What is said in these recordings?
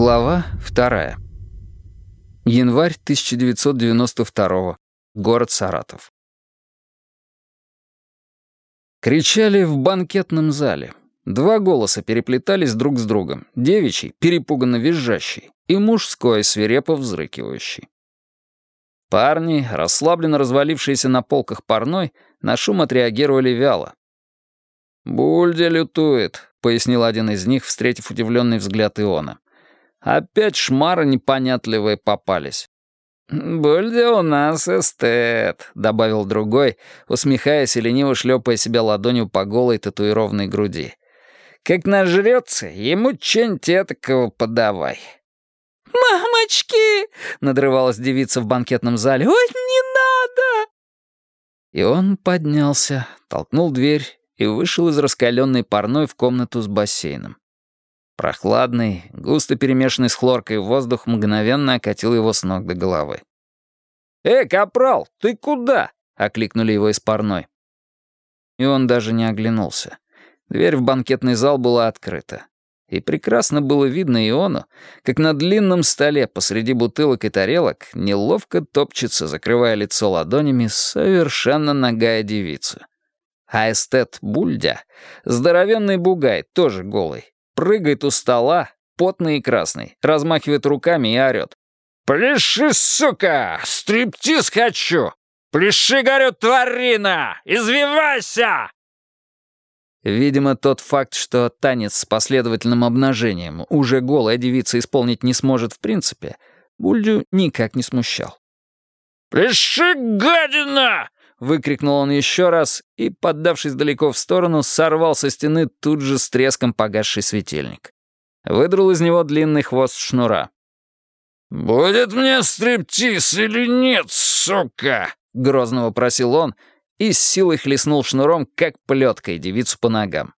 Глава вторая. Январь 1992 Город Саратов. Кричали в банкетном зале. Два голоса переплетались друг с другом. Девичий, перепуганно визжащий, и мужской, свирепо взрыкивающий. Парни, расслабленно развалившиеся на полках парной, на шум отреагировали вяло. «Бульде лютует», — пояснил один из них, встретив удивленный взгляд Иона. «Опять шмары непонятливые попались». «Бульде у нас эстет», — добавил другой, усмехаясь и лениво шлепая себя ладонью по голой татуированной груди. «Как нажрется, ему этакого подавай». «Мамочки!» — надрывалась девица в банкетном зале. «Ой, не надо!» И он поднялся, толкнул дверь и вышел из раскаленной парной в комнату с бассейном. Прохладный, густо перемешанный с хлоркой воздух мгновенно окатил его с ног до головы. «Эй, капрал, ты куда?» — окликнули его из парной. И он даже не оглянулся. Дверь в банкетный зал была открыта. И прекрасно было видно Иону, как на длинном столе посреди бутылок и тарелок неловко топчется, закрывая лицо ладонями, совершенно нагая девица. А эстет Бульдя, здоровенный бугай, тоже голый, прыгает у стола, потный и красный, размахивает руками и орёт. «Пляши, сука! Стриптиз хочу! Пляши, горю, тварина! Извивайся!» Видимо, тот факт, что танец с последовательным обнажением уже голая девица исполнить не сможет в принципе, Бульдю никак не смущал. «Пляши, гадина! Выкрикнул он еще раз и, поддавшись далеко в сторону, сорвал со стены тут же с треском погасший светильник. Выдрал из него длинный хвост шнура. «Будет мне стриптиз или нет, сука?» — грозно вопросил он и с силой хлестнул шнуром, как плеткой, девицу по ногам.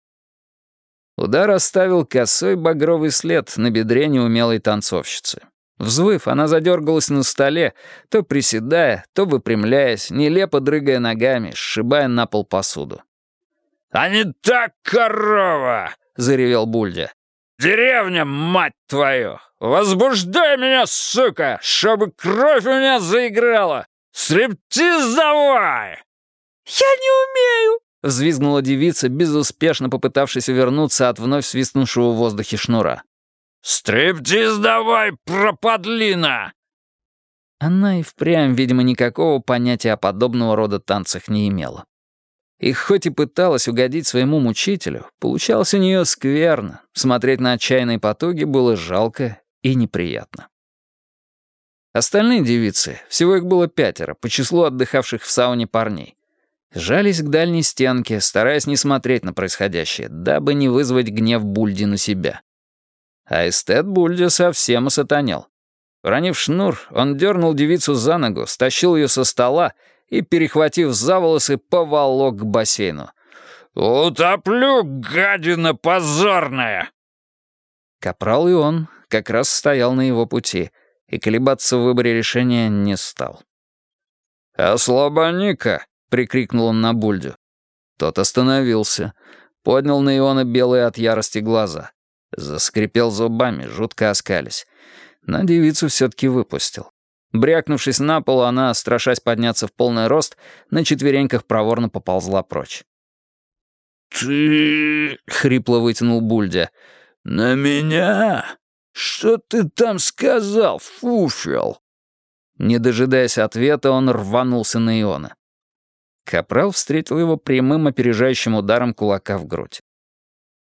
Удар оставил косой багровый след на бедре неумелой танцовщицы. Взвыв, она задергалась на столе, то приседая, то выпрямляясь, нелепо дрыгая ногами, сшибая на пол посуду. «А не так, корова!» — заревел Бульдя. «Деревня, мать твою! Возбуждай меня, сука, чтобы кровь у меня заиграла! Стриптиз давай!» «Я не умею!» — взвизгнула девица, безуспешно попытавшись увернуться от вновь свистнувшего в воздухе шнура. «Стриптиз давай, пропадлина!» Она и впрямь, видимо, никакого понятия о подобного рода танцах не имела. И хоть и пыталась угодить своему мучителю, получалось у нее скверно. Смотреть на отчаянные потуги было жалко и неприятно. Остальные девицы, всего их было пятеро, по числу отдыхавших в сауне парней, жались к дальней стенке, стараясь не смотреть на происходящее, дабы не вызвать гнев Бульди на себя. А эстет Бульди совсем осатанел. Уронив шнур, он дернул девицу за ногу, стащил ее со стола и, перехватив за волосы, поволок к бассейну. «Утоплю, гадина позорная!» Капрал и он как раз стоял на его пути и колебаться в выборе решения не стал. «Ослабони-ка!» — прикрикнул он на Бульдю. Тот остановился, поднял на Иона белые от ярости глаза. Заскрипел зубами, жутко оскались. Но девицу все-таки выпустил. Брякнувшись на пол, она, страшась подняться в полный рост, на четвереньках проворно поползла прочь. «Ты...» — хрипло вытянул Бульдя. «На меня? Что ты там сказал, фуфел?» Не дожидаясь ответа, он рванулся на Иона. Капрал встретил его прямым опережающим ударом кулака в грудь.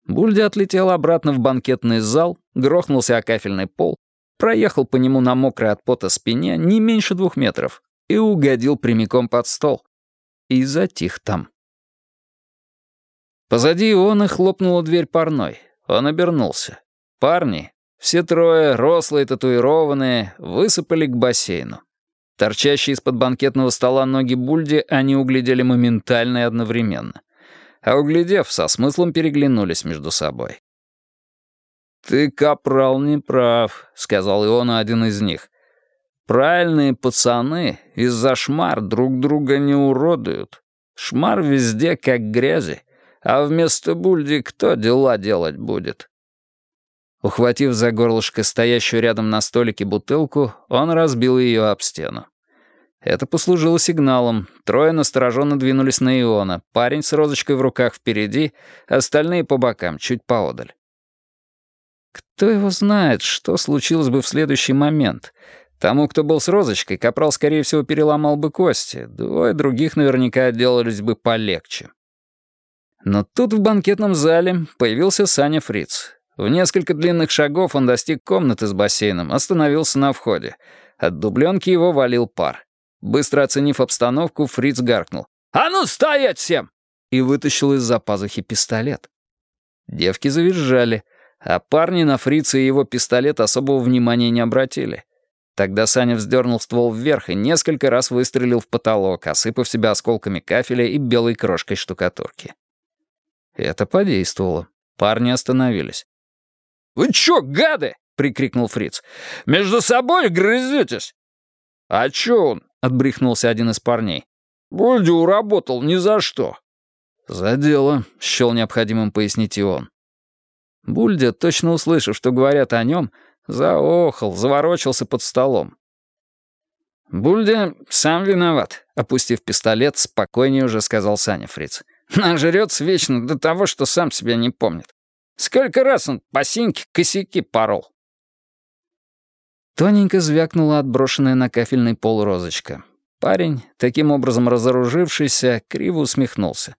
Бульди отлетел обратно в банкетный зал, грохнулся о кафельный пол, проехал по нему на мокрой от пота спине не меньше двух метров и угодил прямиком под стол. И затих там. Позади Иона хлопнула дверь парной. Он обернулся. Парни, все трое, рослые, татуированные, высыпали к бассейну. Торчащие из-под банкетного стола ноги Бульди они углядели моментально и одновременно а углядев, со смыслом переглянулись между собой. «Ты, капрал, не прав», — сказал Иону один из них. «Правильные пацаны из-за шмар друг друга не уродуют. Шмар везде как грязи, а вместо бульди кто дела делать будет?» Ухватив за горлышко стоящую рядом на столике бутылку, он разбил ее об стену. Это послужило сигналом. Трое настороженно двинулись на Иона. Парень с розочкой в руках впереди, остальные по бокам, чуть поодаль. Кто его знает, что случилось бы в следующий момент? Тому, кто был с розочкой, Капрал, скорее всего, переломал бы кости. Двое других наверняка отделались бы полегче. Но тут в банкетном зале появился Саня Фриц. В несколько длинных шагов он достиг комнаты с бассейном, остановился на входе. От дубленки его валил пар. Быстро оценив обстановку, Фриц гаркнул. «А ну, стоять всем!» и вытащил из-за пазухи пистолет. Девки завизжали, а парни на Фрица и его пистолет особого внимания не обратили. Тогда Саня вздернул ствол вверх и несколько раз выстрелил в потолок, осыпав себя осколками кафеля и белой крошкой штукатурки. Это подействовало. Парни остановились. «Вы чё, гады?» — прикрикнул Фриц. «Между собой грызетесь?» «А чё он?» — отбрехнулся один из парней. «Бульди уработал ни за что». «За дело», — счёл необходимым пояснить и он. Бульдя, точно услышав, что говорят о нем, заохал, заворочился под столом. «Бульдя сам виноват», — опустив пистолет, спокойнее уже сказал Саня Фриц. «Нажрется вечно до того, что сам себя не помнит. Сколько раз он по синьке косяки порол». Тоненько звякнула отброшенная на кафельный пол розочка. Парень, таким образом разоружившийся, криво усмехнулся.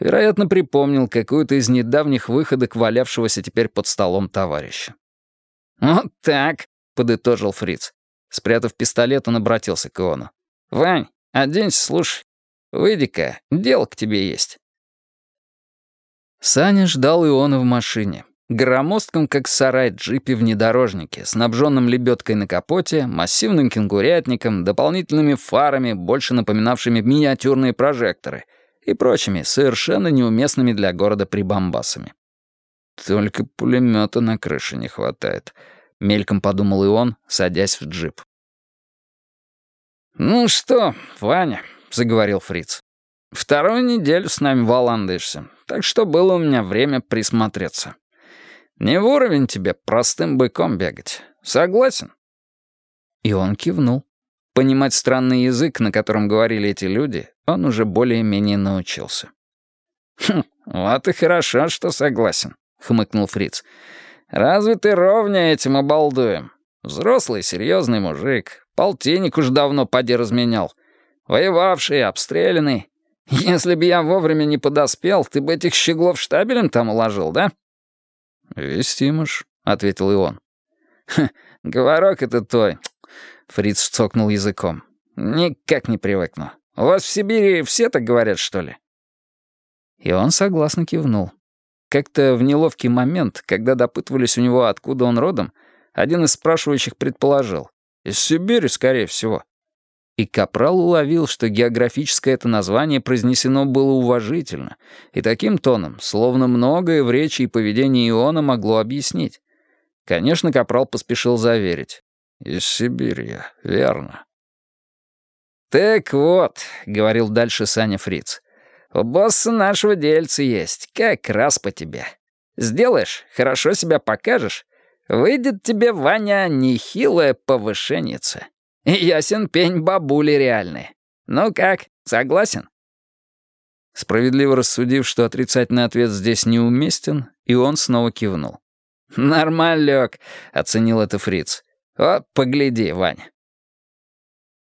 Вероятно, припомнил какую-то из недавних выходок валявшегося теперь под столом товарища. «Вот так», — подытожил Фриц. Спрятав пистолет, он обратился к Иону. «Вань, оденься, слушай. Выйди-ка, дело к тебе есть». Саня ждал Иона в машине. Громоздком, как сарай джипе внедорожнике, снабженном лебедкой на капоте, массивным кенгурятником, дополнительными фарами, больше напоминавшими миниатюрные прожекторы — и прочими, совершенно неуместными для города прибамбасами. «Только пулемета на крыше не хватает», — мельком подумал и он, садясь в джип. «Ну что, Ваня», — заговорил Фриц, — «вторую неделю с нами валандаешься, так что было у меня время присмотреться. Не в уровень тебе простым быком бегать. Согласен?» И он кивнул. Понимать странный язык, на котором говорили эти люди, он уже более-менее научился. «Хм, вот и хорошо, что согласен», — хмыкнул Фриц. «Разве ты ровня этим обалдуем? Взрослый, серьезный мужик, полтинник уж давно поди разменял. Воевавший, обстрелянный. Если бы я вовремя не подоспел, ты бы этих щеглов штабелем там уложил, да?» «Вестимыш», — ответил и он. «Хм, говорок это твой», — Фриц цокнул языком. «Никак не привыкну. У вас в Сибири все так говорят, что ли?» И он согласно кивнул. Как-то в неловкий момент, когда допытывались у него, откуда он родом, один из спрашивающих предположил. «Из Сибири, скорее всего». И Капрал уловил, что географическое это название произнесено было уважительно, и таким тоном, словно многое в речи и поведении Иона могло объяснить. Конечно, Капрал поспешил заверить. «Из Сибири верно». «Так вот», — говорил дальше Саня Фриц, «у босса нашего дельца есть, как раз по тебе. Сделаешь, хорошо себя покажешь, выйдет тебе, Ваня, нехилая повышенница. Ясен пень бабули реальные. Ну как, согласен?» Справедливо рассудив, что отрицательный ответ здесь неуместен, и он снова кивнул. «Нормалек», — оценил это Фриц. «Вот, погляди, Ваня».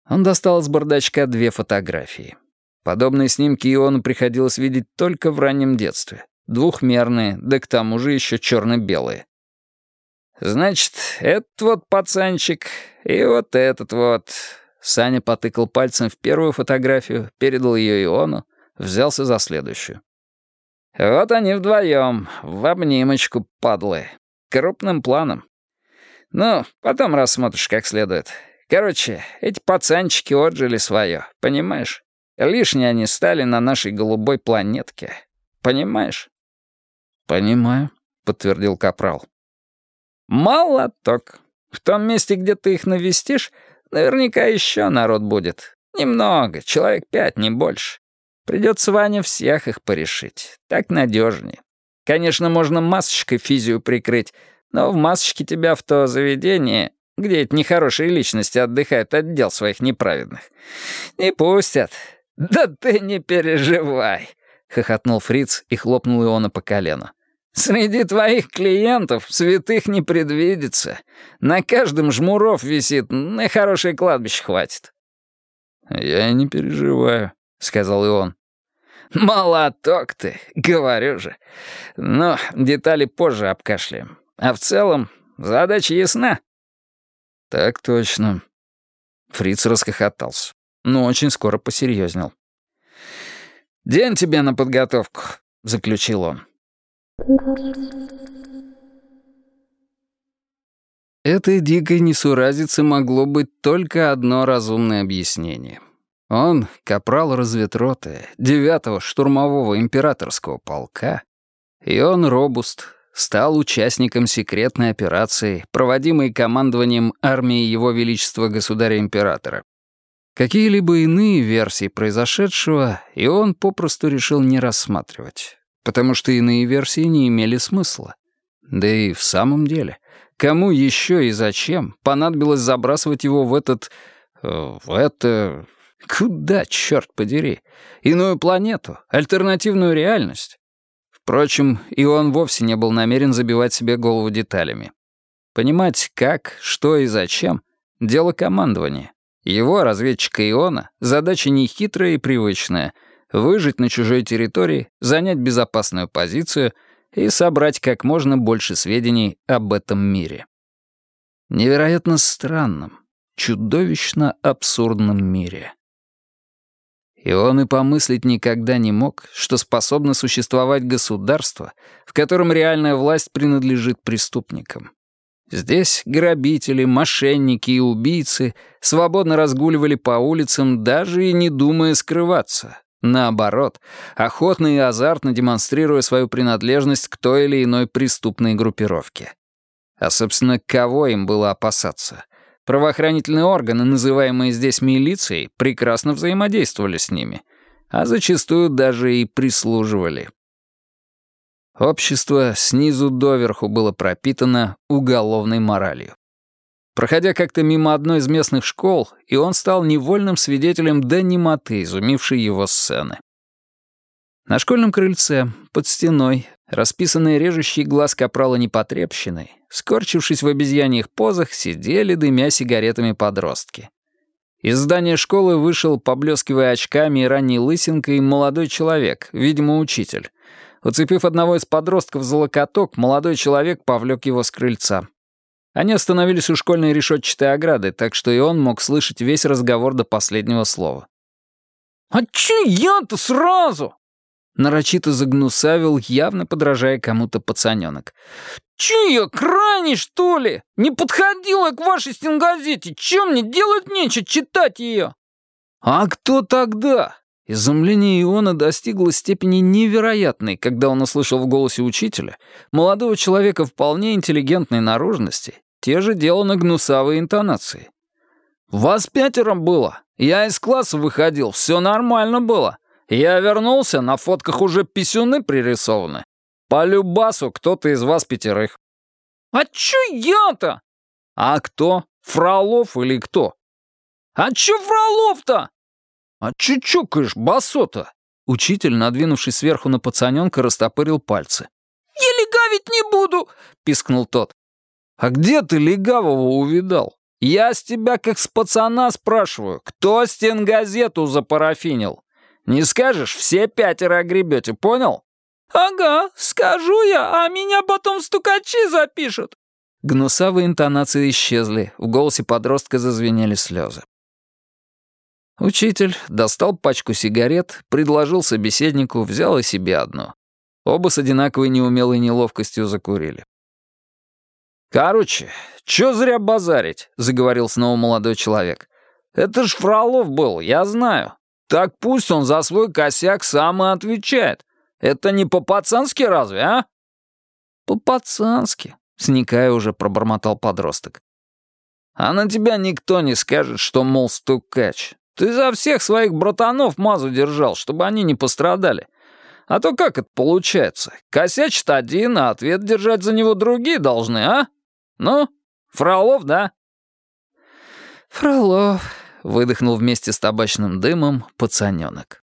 Он достал из бардачка две фотографии. Подобные снимки Иону приходилось видеть только в раннем детстве. Двухмерные, да к тому же еще черно-белые. «Значит, этот вот пацанчик и вот этот вот...» Саня потыкал пальцем в первую фотографию, передал ее Иону, взялся за следующую. «Вот они вдвоем, в обнимочку, падлы. Крупным планом. Ну, потом рассмотришь как следует. Короче, эти пацанчики отжили свое, понимаешь? Лишние они стали на нашей голубой планетке. Понимаешь? «Понимаю», — подтвердил Капрал. «Молоток. В том месте, где ты их навестишь, наверняка еще народ будет. Немного, человек пять, не больше. Придется Ване всех их порешить. Так надежнее. Конечно, можно масочкой физию прикрыть, Но в масочке тебя в то заведение, где эти нехорошие личности отдыхают от дел своих неправедных, не пустят. Да ты не переживай, — хохотнул Фриц и хлопнул Иона по колену. «Среди твоих клиентов святых не предвидится. На каждом жмуров висит, на хорошее кладбище хватит». «Я не переживаю», — сказал и он. «Молоток ты, говорю же. Но детали позже обкашляем. А в целом, задача ясна». «Так точно». Фриц расхохотался, но очень скоро посерьезнел. «День тебе на подготовку», — заключил он. Этой дикой несуразице могло быть только одно разумное объяснение. Он, капрал разведроты, девятого штурмового императорского полка, и он, робуст, стал участником секретной операции, проводимой командованием армии Его Величества Государя-Императора. Какие-либо иные версии произошедшего и он попросту решил не рассматривать потому что иные версии не имели смысла. Да и в самом деле, кому еще и зачем понадобилось забрасывать его в этот... Э, в это... Куда, черт подери? Иную планету? Альтернативную реальность? Впрочем, и он вовсе не был намерен забивать себе голову деталями. Понимать, как, что и зачем — дело командования. Его, разведчика Иона, задача нехитрая и привычная — выжить на чужой территории, занять безопасную позицию и собрать как можно больше сведений об этом мире. Невероятно странном, чудовищно абсурдном мире. И он и помыслить никогда не мог, что способно существовать государство, в котором реальная власть принадлежит преступникам. Здесь грабители, мошенники и убийцы свободно разгуливали по улицам, даже и не думая скрываться, Наоборот, охотно и азартно демонстрируя свою принадлежность к той или иной преступной группировке. А, собственно, кого им было опасаться? Правоохранительные органы, называемые здесь милицией, прекрасно взаимодействовали с ними, а зачастую даже и прислуживали. Общество снизу доверху было пропитано уголовной моралью. Проходя как-то мимо одной из местных школ, и он стал невольным свидетелем до немоты, изумившей его сцены. На школьном крыльце, под стеной, расписанные режущий глаз капрала непотребщиной, скорчившись в обезьяньих позах, сидели, дымя сигаретами подростки. Из здания школы вышел, поблескивая очками и ранней лысинкой, молодой человек, видимо, учитель. Уцепив одного из подростков за локоток, молодой человек повлек его с крыльца. Они остановились у школьной решетчатой ограды, так что и он мог слышать весь разговор до последнего слова. «А чё я-то сразу?» Нарочито загнусавил, явно подражая кому-то пацанёнок. «Чё я, крайний, что ли? Не подходила к вашей стенгазете. Чё мне делать нечего читать её?» «А кто тогда?» Изумление Иона достигло степени невероятной, когда он услышал в голосе учителя, молодого человека вполне интеллигентной наружности, те же деланы гнусавые интонации. «Вас пятером было. Я из класса выходил, все нормально было. Я вернулся, на фотках уже писюны пририсованы. По любасу кто-то из вас пятерых». «А чё я-то?» «А кто? Фролов или кто?» «А чё Фролов-то?» «А чё чукаешь, басота?» Учитель, надвинувшись сверху на пацаненка, растопырил пальцы. «Я легавить не буду!» — пискнул тот. «А где ты легавого увидал? Я с тебя как с пацана спрашиваю, кто стенгазету запарафинил? Не скажешь, все пятеро огребете, понял?» «Ага, скажу я, а меня потом стукачи запишут». Гнусавые интонации исчезли, в голосе подростка зазвенели слезы. Учитель достал пачку сигарет, предложил собеседнику, взял и себе одну. Оба с одинаковой неумелой неловкостью закурили. «Короче, чё зря базарить?» — заговорил снова молодой человек. «Это ж Фролов был, я знаю. Так пусть он за свой косяк сам и отвечает. Это не по-пацански разве, а?» «По-пацански», — сникая уже пробормотал подросток. «А на тебя никто не скажет, что, мол, стукач. Ты за всех своих братанов мазу держал, чтобы они не пострадали. А то как это получается? Косячит один, а ответ держать за него другие должны, а? Ну, Фролов, да?» «Фролов», — выдохнул вместе с табачным дымом пацанёнок.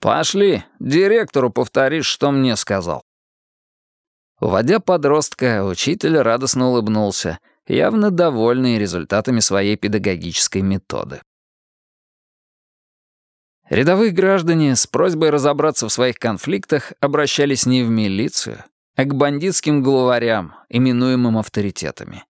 «Пошли, директору повторишь, что мне сказал». Уводя подростка, учитель радостно улыбнулся, явно довольный результатами своей педагогической методы. Рядовые граждане с просьбой разобраться в своих конфликтах обращались не в милицию, а к бандитским главарям, именуемым авторитетами.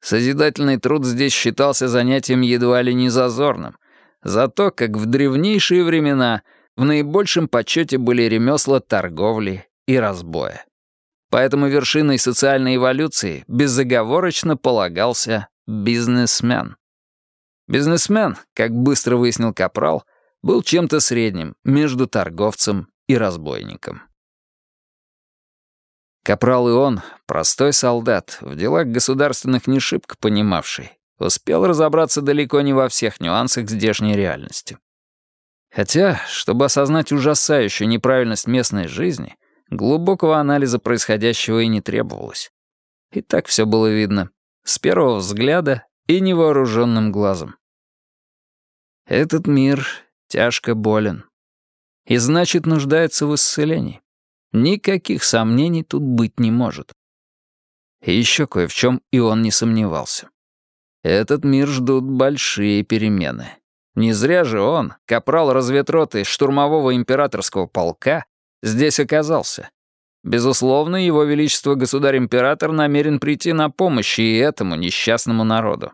Созидательный труд здесь считался занятием едва ли не зазорным, зато как в древнейшие времена в наибольшем почете были ремесла торговли и разбоя. Поэтому вершиной социальной эволюции безоговорочно полагался бизнесмен. Бизнесмен, как быстро выяснил Капрал, был чем-то средним между торговцем и разбойником. Капрал и он, простой солдат, в делах государственных не шибко понимавший, успел разобраться далеко не во всех нюансах здешней реальности. Хотя, чтобы осознать ужасающую неправильность местной жизни, глубокого анализа происходящего и не требовалось. И так все было видно, с первого взгляда и невооруженным глазом. Этот мир тяжко болен. И значит, нуждается в исцелении. Никаких сомнений тут быть не может. И еще кое в чем и он не сомневался. Этот мир ждут большие перемены. Не зря же он, капрал разведроты штурмового императорского полка, здесь оказался. Безусловно, его величество государь-император намерен прийти на помощь и этому несчастному народу.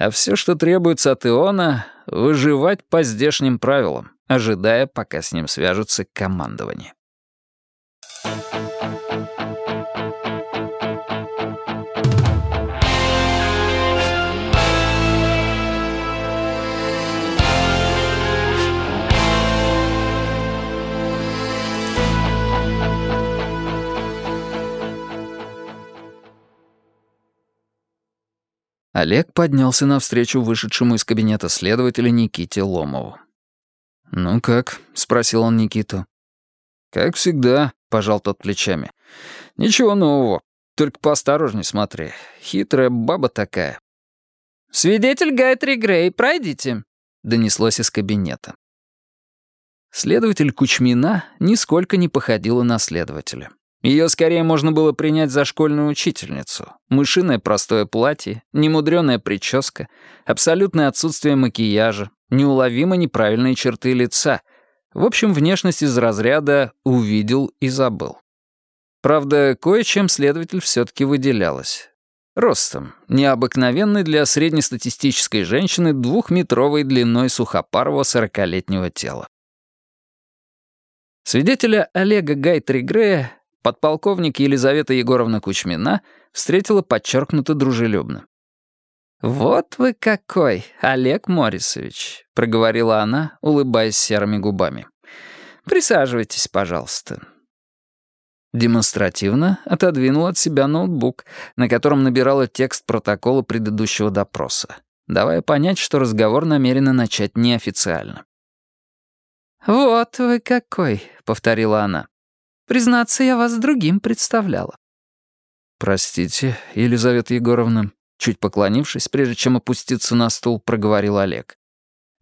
А все, что требуется от Иона, выживать по здешним правилам, ожидая, пока с ним свяжутся командование. Олег поднялся навстречу вышедшему из кабинета следователя Никите Ломову. «Ну как?» — спросил он Никиту. «Как всегда», — пожал тот плечами. «Ничего нового. Только поосторожней смотри. Хитрая баба такая». «Свидетель Гайтри Грей, пройдите», — донеслось из кабинета. Следователь Кучмина нисколько не походила на следователя. Ее скорее можно было принять за школьную учительницу. Мышиное простое платье, немудрёная прическа, абсолютное отсутствие макияжа, неуловимо неправильные черты лица, в общем, внешность из разряда «увидел и забыл». Правда, кое-чем следователь все-таки выделялась. Ростом, необыкновенный для среднестатистической женщины двухметровой длиной сухопарого сорокалетнего тела. Свидетеля Олега Гайтри-Грея подполковник Елизавета Егоровна Кучмина встретила подчеркнуто дружелюбно. «Вот вы какой, Олег Морисович», — проговорила она, улыбаясь серыми губами. «Присаживайтесь, пожалуйста». Демонстративно отодвинул от себя ноутбук, на котором набирала текст протокола предыдущего допроса, давая понять, что разговор намерена начать неофициально. «Вот вы какой», — повторила она. «Признаться, я вас другим представляла». «Простите, Елизавета Егоровна», Чуть поклонившись, прежде чем опуститься на стул, проговорил Олег.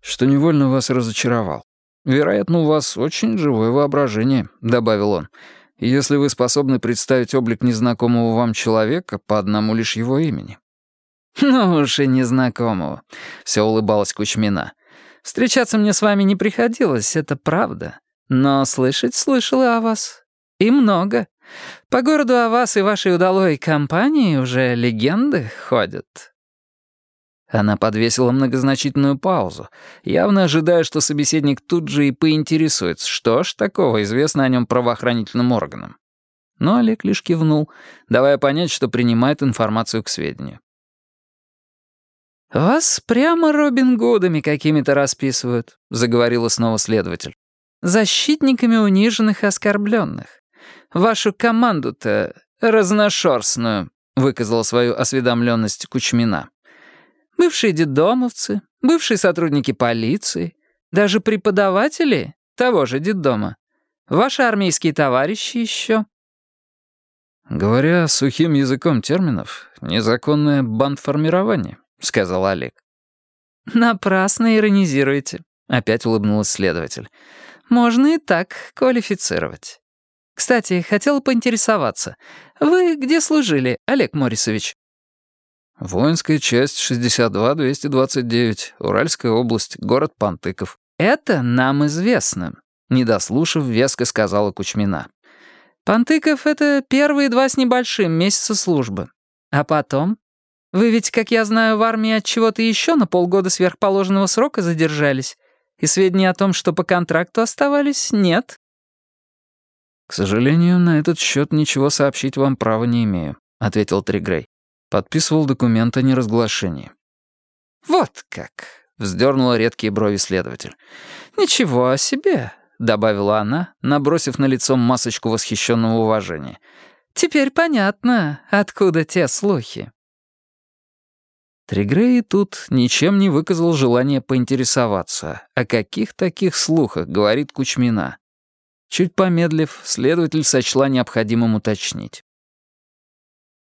«Что невольно вас разочаровал. Вероятно, у вас очень живое воображение», — добавил он. «Если вы способны представить облик незнакомого вам человека по одному лишь его имени». «Ну уж и незнакомого», — все улыбалась Кучмина. «Встречаться мне с вами не приходилось, это правда. Но слышать слышала о вас. И много. По городу о вас и вашей удалой компании уже легенды ходят». Она подвесила многозначительную паузу, явно ожидая, что собеседник тут же и поинтересуется, что ж такого известно о нем правоохранительным органам. Но Олег лишь кивнул, давая понять, что принимает информацию к сведению. «Вас прямо Робин Гудами какими-то расписывают», — заговорила снова следователь. «Защитниками униженных и оскорбленных. Вашу команду-то разношерстную», — выказала свою осведомленность Кучмина. «Бывшие детдомовцы, бывшие сотрудники полиции, даже преподаватели того же детдома. Ваши армейские товарищи еще?» «Говоря сухим языком терминов, незаконное бандформирование», — сказал Олег. «Напрасно иронизируете», — опять улыбнулась следователь. «Можно и так квалифицировать. Кстати, хотела поинтересоваться. Вы где служили, Олег Морисович?» «Воинская часть 62-229, Уральская область, город Пантыков». «Это нам известно», — не дослушав, веско сказала Кучмина. «Пантыков — это первые два с небольшим месяца службы. А потом? Вы ведь, как я знаю, в армии от чего-то еще на полгода сверхположенного срока задержались, и сведений о том, что по контракту оставались, нет». «К сожалению, на этот счет ничего сообщить вам права не имею», — ответил Тригрей. Подписывал документ о неразглашении. «Вот как!» — вздернула редкие брови следователь. «Ничего о себе!» — добавила она, набросив на лицо масочку восхищенного уважения. «Теперь понятно, откуда те слухи». Тригрей тут ничем не выказал желания поинтересоваться, о каких таких слухах говорит Кучмина. Чуть помедлив, следователь сочла необходимым уточнить.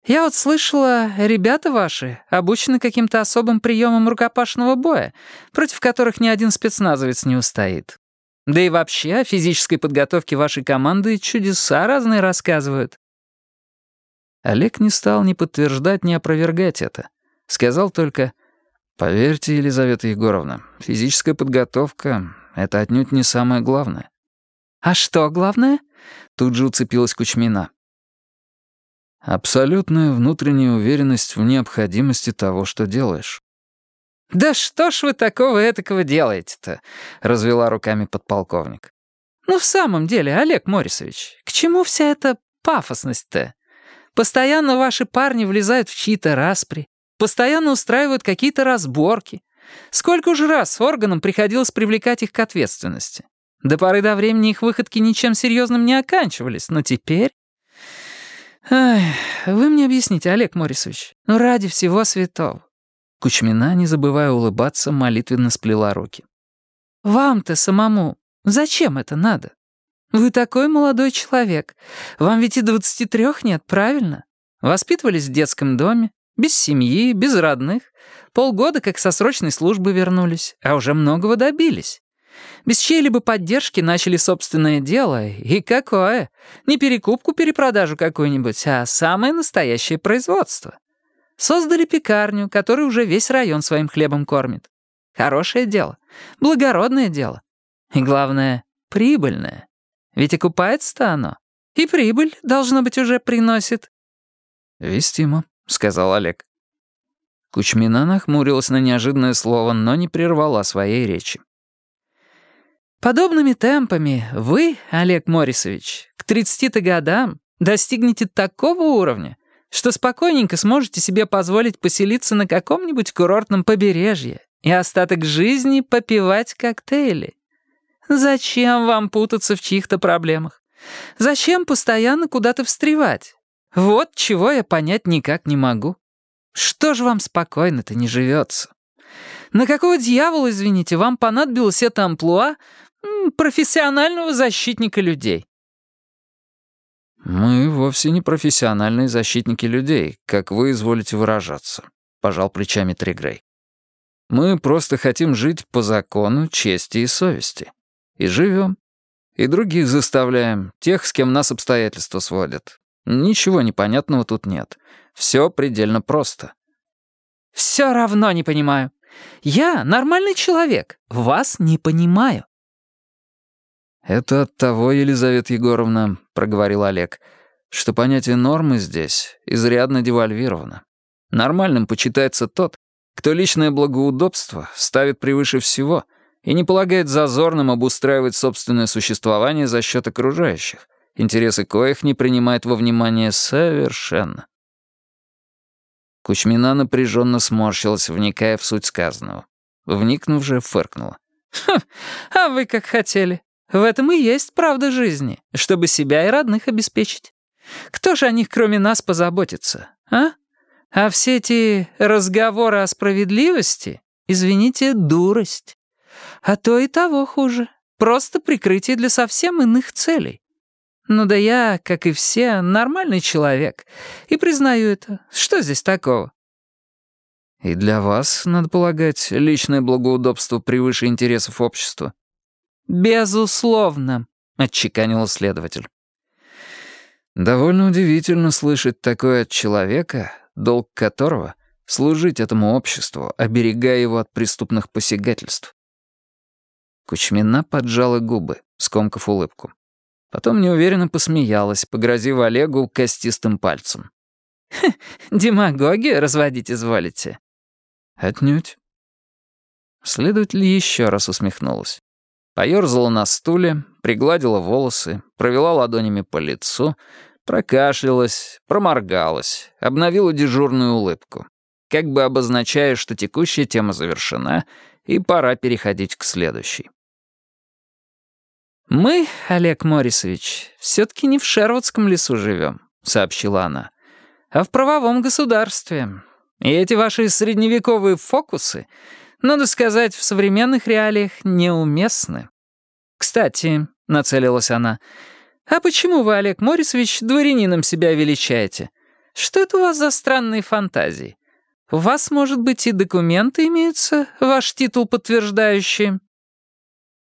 «Я вот слышала, ребята ваши обучены каким-то особым приемам рукопашного боя, против которых ни один спецназовец не устоит. Да и вообще о физической подготовке вашей команды чудеса разные рассказывают». Олег не стал ни подтверждать, ни опровергать это. Сказал только, «Поверьте, Елизавета Егоровна, физическая подготовка — это отнюдь не самое главное». «А что главное?» — тут же уцепилась Кучмина. Абсолютная внутренняя уверенность в необходимости того, что делаешь. «Да что ж вы такого этакого делаете-то?» — развела руками подполковник. «Ну, в самом деле, Олег Морисович, к чему вся эта пафосность-то? Постоянно ваши парни влезают в чьи-то распри, постоянно устраивают какие-то разборки. Сколько уже раз органам приходилось привлекать их к ответственности? До поры до времени их выходки ничем серьезным не оканчивались, но теперь... Ай, вы мне объясните, Олег Морисович, ну ради всего святого. Кучмина, не забывая улыбаться, молитвенно сплела руки. Вам-то самому зачем это надо? Вы такой молодой человек. Вам ведь и двадцати трех нет, правильно? Воспитывались в детском доме, без семьи, без родных. Полгода как со срочной службы вернулись, а уже многого добились. Без чьей-либо поддержки начали собственное дело. И какое? Не перекупку-перепродажу какую-нибудь, а самое настоящее производство. Создали пекарню, которая уже весь район своим хлебом кормит. Хорошее дело, благородное дело. И главное, прибыльное. Ведь окупается-то оно. И прибыль, должно быть, уже приносит. «Вестимо», — сказал Олег. Кучмина нахмурилась на неожиданное слово, но не прервала своей речи. Подобными темпами вы, Олег Морисович, к 30 годам достигнете такого уровня, что спокойненько сможете себе позволить поселиться на каком-нибудь курортном побережье и остаток жизни попивать коктейли. Зачем вам путаться в чьих-то проблемах? Зачем постоянно куда-то встревать? Вот чего я понять никак не могу. Что же вам спокойно-то не живется? На какого дьявола, извините, вам понадобилось это амплуа профессионального защитника людей. «Мы вовсе не профессиональные защитники людей, как вы изволите выражаться», — пожал плечами Тригрей. «Мы просто хотим жить по закону, чести и совести. И живем. И других заставляем, тех, с кем нас обстоятельства сводят. Ничего непонятного тут нет. Все предельно просто». «Все равно не понимаю. Я нормальный человек, вас не понимаю. «Это от того, Елизавета Егоровна», — проговорил Олег, «что понятие нормы здесь изрядно девальвировано. Нормальным почитается тот, кто личное благоудобство ставит превыше всего и не полагает зазорным обустраивать собственное существование за счет окружающих, интересы коих не принимает во внимание совершенно». Кучмина напряженно сморщилась, вникая в суть сказанного. Вникнув же, фыркнула. «Хм, а вы как хотели. В этом и есть правда жизни, чтобы себя и родных обеспечить. Кто же о них, кроме нас, позаботится, а? А все эти разговоры о справедливости, извините, дурость. А то и того хуже. просто прикрытие для совсем иных целей. Ну да я, как и все, нормальный человек. И признаю это. Что здесь такого? И для вас, надо полагать, личное благоудобство превыше интересов общества? «Безусловно», — отчеканил следователь. Довольно удивительно слышать такое от человека, долг которого — служить этому обществу, оберегая его от преступных посягательств. Кучмина поджала губы, скомкав улыбку. Потом неуверенно посмеялась, погрозив Олегу костистым пальцем. «Демагогию разводить изволите?» «Отнюдь». Следователь еще раз усмехнулась. Поёрзала на стуле, пригладила волосы, провела ладонями по лицу, прокашлялась, проморгалась, обновила дежурную улыбку, как бы обозначая, что текущая тема завершена, и пора переходить к следующей. «Мы, Олег Морисович, все-таки не в Шервудском лесу живем», — сообщила она, «а в правовом государстве. И эти ваши средневековые фокусы надо сказать, в современных реалиях неуместны. «Кстати», — нацелилась она, — «а почему вы, Олег Морисович, дворянином себя величаете? Что это у вас за странные фантазии? У вас, может быть, и документы имеются, ваш титул подтверждающий?»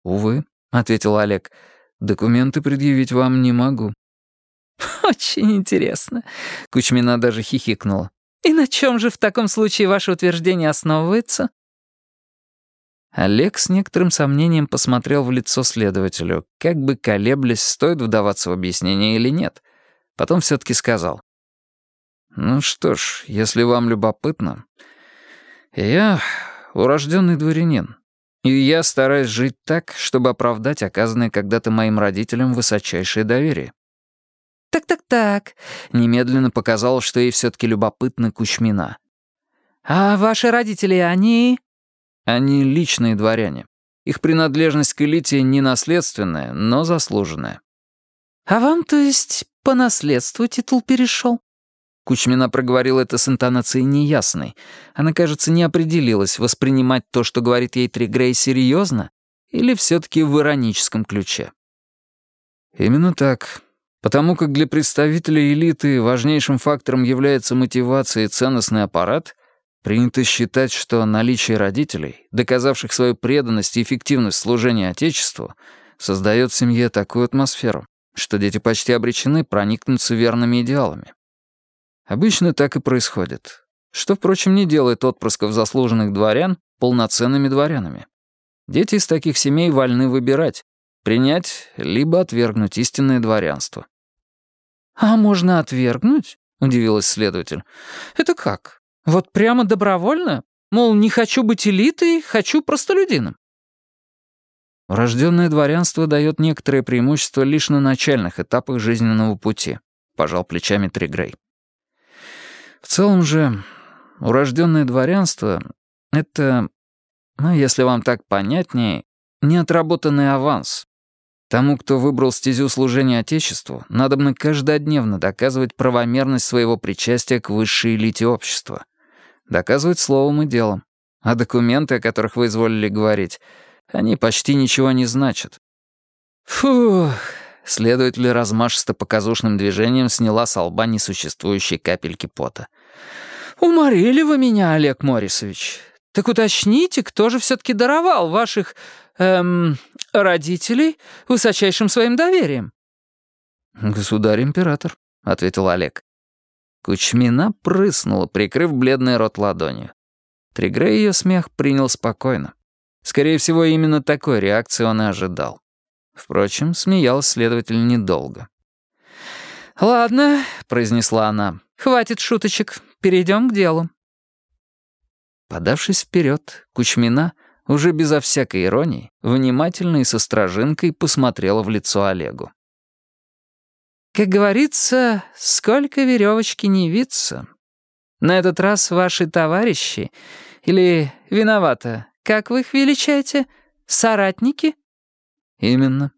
«Увы», — ответил Олег, — «документы предъявить вам не могу». «Очень интересно», — Кучмина даже хихикнула. «И на чем же в таком случае ваше утверждение основывается?» Олег с некоторым сомнением посмотрел в лицо следователю, как бы колеблясь, стоит вдаваться в объяснение или нет. Потом все-таки сказал. «Ну что ж, если вам любопытно, я урожденный дворянин, и я стараюсь жить так, чтобы оправдать оказанное когда-то моим родителям высочайшее доверие». «Так-так-так», — немедленно показал, что ей все-таки любопытна Кучмина. «А ваши родители, они...» Они личные дворяне. Их принадлежность к элите не наследственная, но заслуженная. «А вам, то есть, по наследству титул перешел?» Кучмина проговорила это с интонацией неясной. Она, кажется, не определилась, воспринимать то, что говорит ей Тригрей, серьезно или все-таки в ироническом ключе. Именно так. Потому как для представителей элиты важнейшим фактором является мотивация и ценностный аппарат, Принято считать, что наличие родителей, доказавших свою преданность и эффективность служения Отечеству, создает в семье такую атмосферу, что дети почти обречены проникнуться верными идеалами. Обычно так и происходит. Что, впрочем, не делает отпрысков заслуженных дворян полноценными дворянами. Дети из таких семей вольны выбирать, принять либо отвергнуть истинное дворянство. «А можно отвергнуть?» — удивилась следователь. «Это как? Вот прямо добровольно? Мол, не хочу быть элитой, хочу простолюдином. Врожденное дворянство дает некоторые преимущества лишь на начальных этапах жизненного пути, пожал плечами Тригрей. В целом же, урожденное дворянство — это, ну, если вам так понятнее, неотработанный аванс. Тому, кто выбрал стезю служения Отечеству, надо бы каждодневно доказывать правомерность своего причастия к высшей элите общества. Доказывать словом и делом. А документы, о которых вы изволили говорить, они почти ничего не значат. Фух. Следователь размашисто-показушным движением сняла с лба несуществующие капельки пота. «Уморили вы меня, Олег Морисович. Так уточните, кто же все-таки даровал ваших, эм, родителей высочайшим своим доверием?» «Государь-император», — ответил Олег. Кучмина прыснула, прикрыв бледный рот ладонью. Тригрей ее смех принял спокойно. Скорее всего, именно такой реакции он и ожидал. Впрочем, смеялась следователь недолго. «Ладно», — произнесла она, — «хватит шуточек, перейдем к делу». Подавшись вперед, Кучмина, уже безо всякой иронии, внимательно и со стражинкой посмотрела в лицо Олегу. Как говорится, сколько веревочки не виться. На этот раз ваши товарищи, или, виновата, как вы их величаете, соратники? Именно.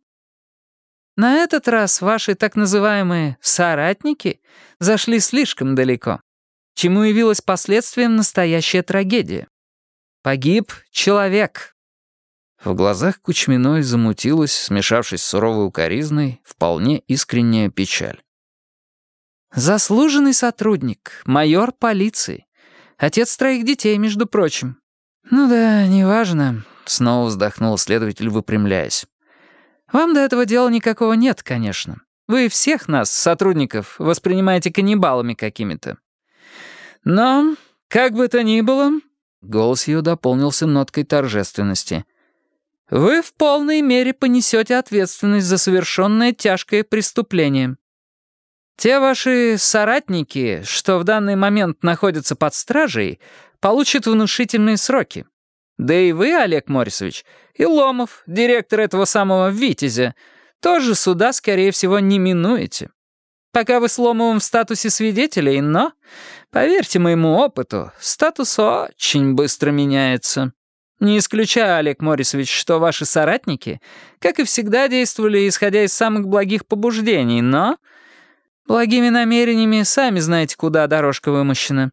На этот раз ваши так называемые «соратники» зашли слишком далеко, чему явилась последствием настоящая трагедия. Погиб человек. В глазах Кучминой замутилась, смешавшись с суровой укоризной, вполне искренняя печаль. «Заслуженный сотрудник, майор полиции. Отец троих детей, между прочим». «Ну да, неважно», — снова вздохнул следователь, выпрямляясь. «Вам до этого дела никакого нет, конечно. Вы всех нас, сотрудников, воспринимаете каннибалами какими-то. Но, как бы то ни было...» Голос ее дополнился ноткой торжественности. «Вы в полной мере понесете ответственность за совершенное тяжкое преступление. Те ваши соратники, что в данный момент находятся под стражей, получат внушительные сроки. Да и вы, Олег Морисович, и Ломов, директор этого самого «Витязя», тоже суда, скорее всего, не минуете. Пока вы с Ломовым в статусе свидетелей, но, поверьте моему опыту, статус очень быстро меняется. Не исключаю, Олег Морисович, что ваши соратники, как и всегда, действовали исходя из самых благих побуждений, но Благими намерениями сами знаете, куда дорожка вымощена.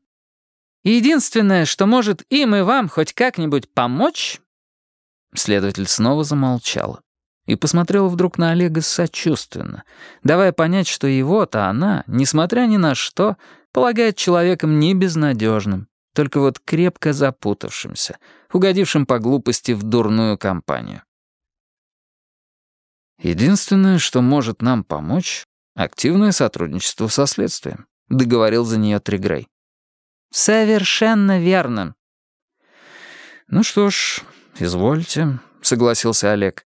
Единственное, что может им и вам хоть как-нибудь помочь...» Следователь снова замолчал и посмотрел вдруг на Олега сочувственно, давая понять, что его-то она, несмотря ни на что, полагает человеком не безнадежным, только вот крепко запутавшимся, угодившим по глупости в дурную компанию. Единственное, что может нам помочь, Активное сотрудничество со следствием. Договорил за нее Тригрей. Совершенно верно. Ну что ж, извольте, согласился Олег.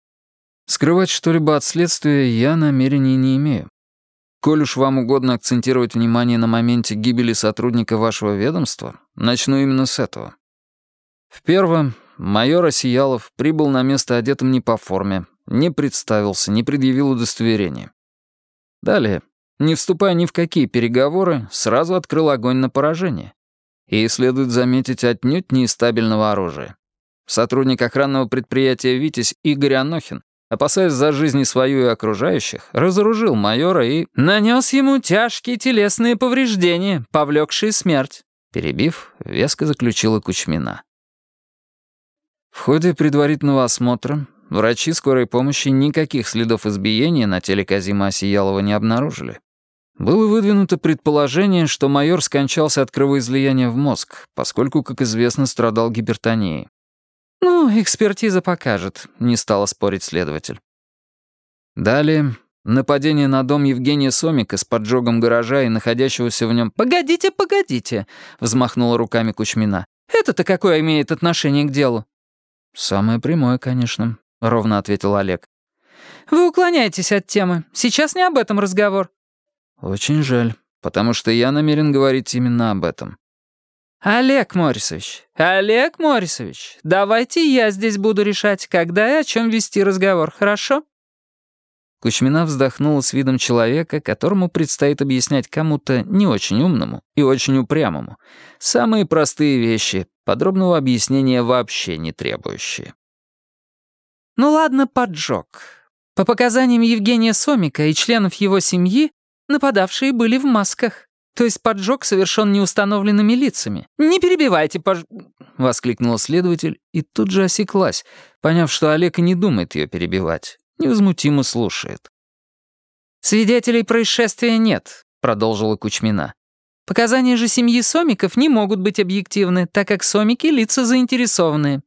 Скрывать что-либо от следствия я намерений не имею. Коль уж вам угодно акцентировать внимание на моменте гибели сотрудника вашего ведомства, начну именно с этого. В первом, майор Осиялов прибыл на место одетым не по форме, не представился, не предъявил удостоверение. Далее, не вступая ни в какие переговоры, сразу открыл огонь на поражение. И следует заметить отнюдь не стабильного оружия. Сотрудник охранного предприятия «Витязь» Игорь Анохин, опасаясь за жизни свою и окружающих, разоружил майора и нанес ему тяжкие телесные повреждения, повлекшие смерть. Перебив, веско заключила Кучмина. В ходе предварительного осмотра Врачи скорой помощи никаких следов избиения на теле Казима Осиялова не обнаружили. Было выдвинуто предположение, что майор скончался от кровоизлияния в мозг, поскольку, как известно, страдал гипертонией. «Ну, экспертиза покажет», — не стала спорить следователь. Далее нападение на дом Евгения Сомика с поджогом гаража и находящегося в нем... «Погодите, погодите», — взмахнула руками Кучмина. «Это-то какое имеет отношение к делу?» «Самое прямое, конечно. — ровно ответил Олег. «Вы уклоняетесь от темы. Сейчас не об этом разговор». «Очень жаль, потому что я намерен говорить именно об этом». «Олег Морисович, Олег Морисович, давайте я здесь буду решать, когда и о чем вести разговор, хорошо?» Кучмина вздохнула с видом человека, которому предстоит объяснять кому-то не очень умному и очень упрямому самые простые вещи, подробного объяснения вообще не требующие. Ну ладно, поджог. По показаниям Евгения Сомика и членов его семьи, нападавшие были в масках. То есть поджог совершен неустановленными лицами. «Не перебивайте, пож...» — воскликнула следователь и тут же осеклась, поняв, что Олег не думает ее перебивать. Невозмутимо слушает. «Свидетелей происшествия нет», — продолжила Кучмина. «Показания же семьи Сомиков не могут быть объективны, так как Сомики — лица заинтересованные.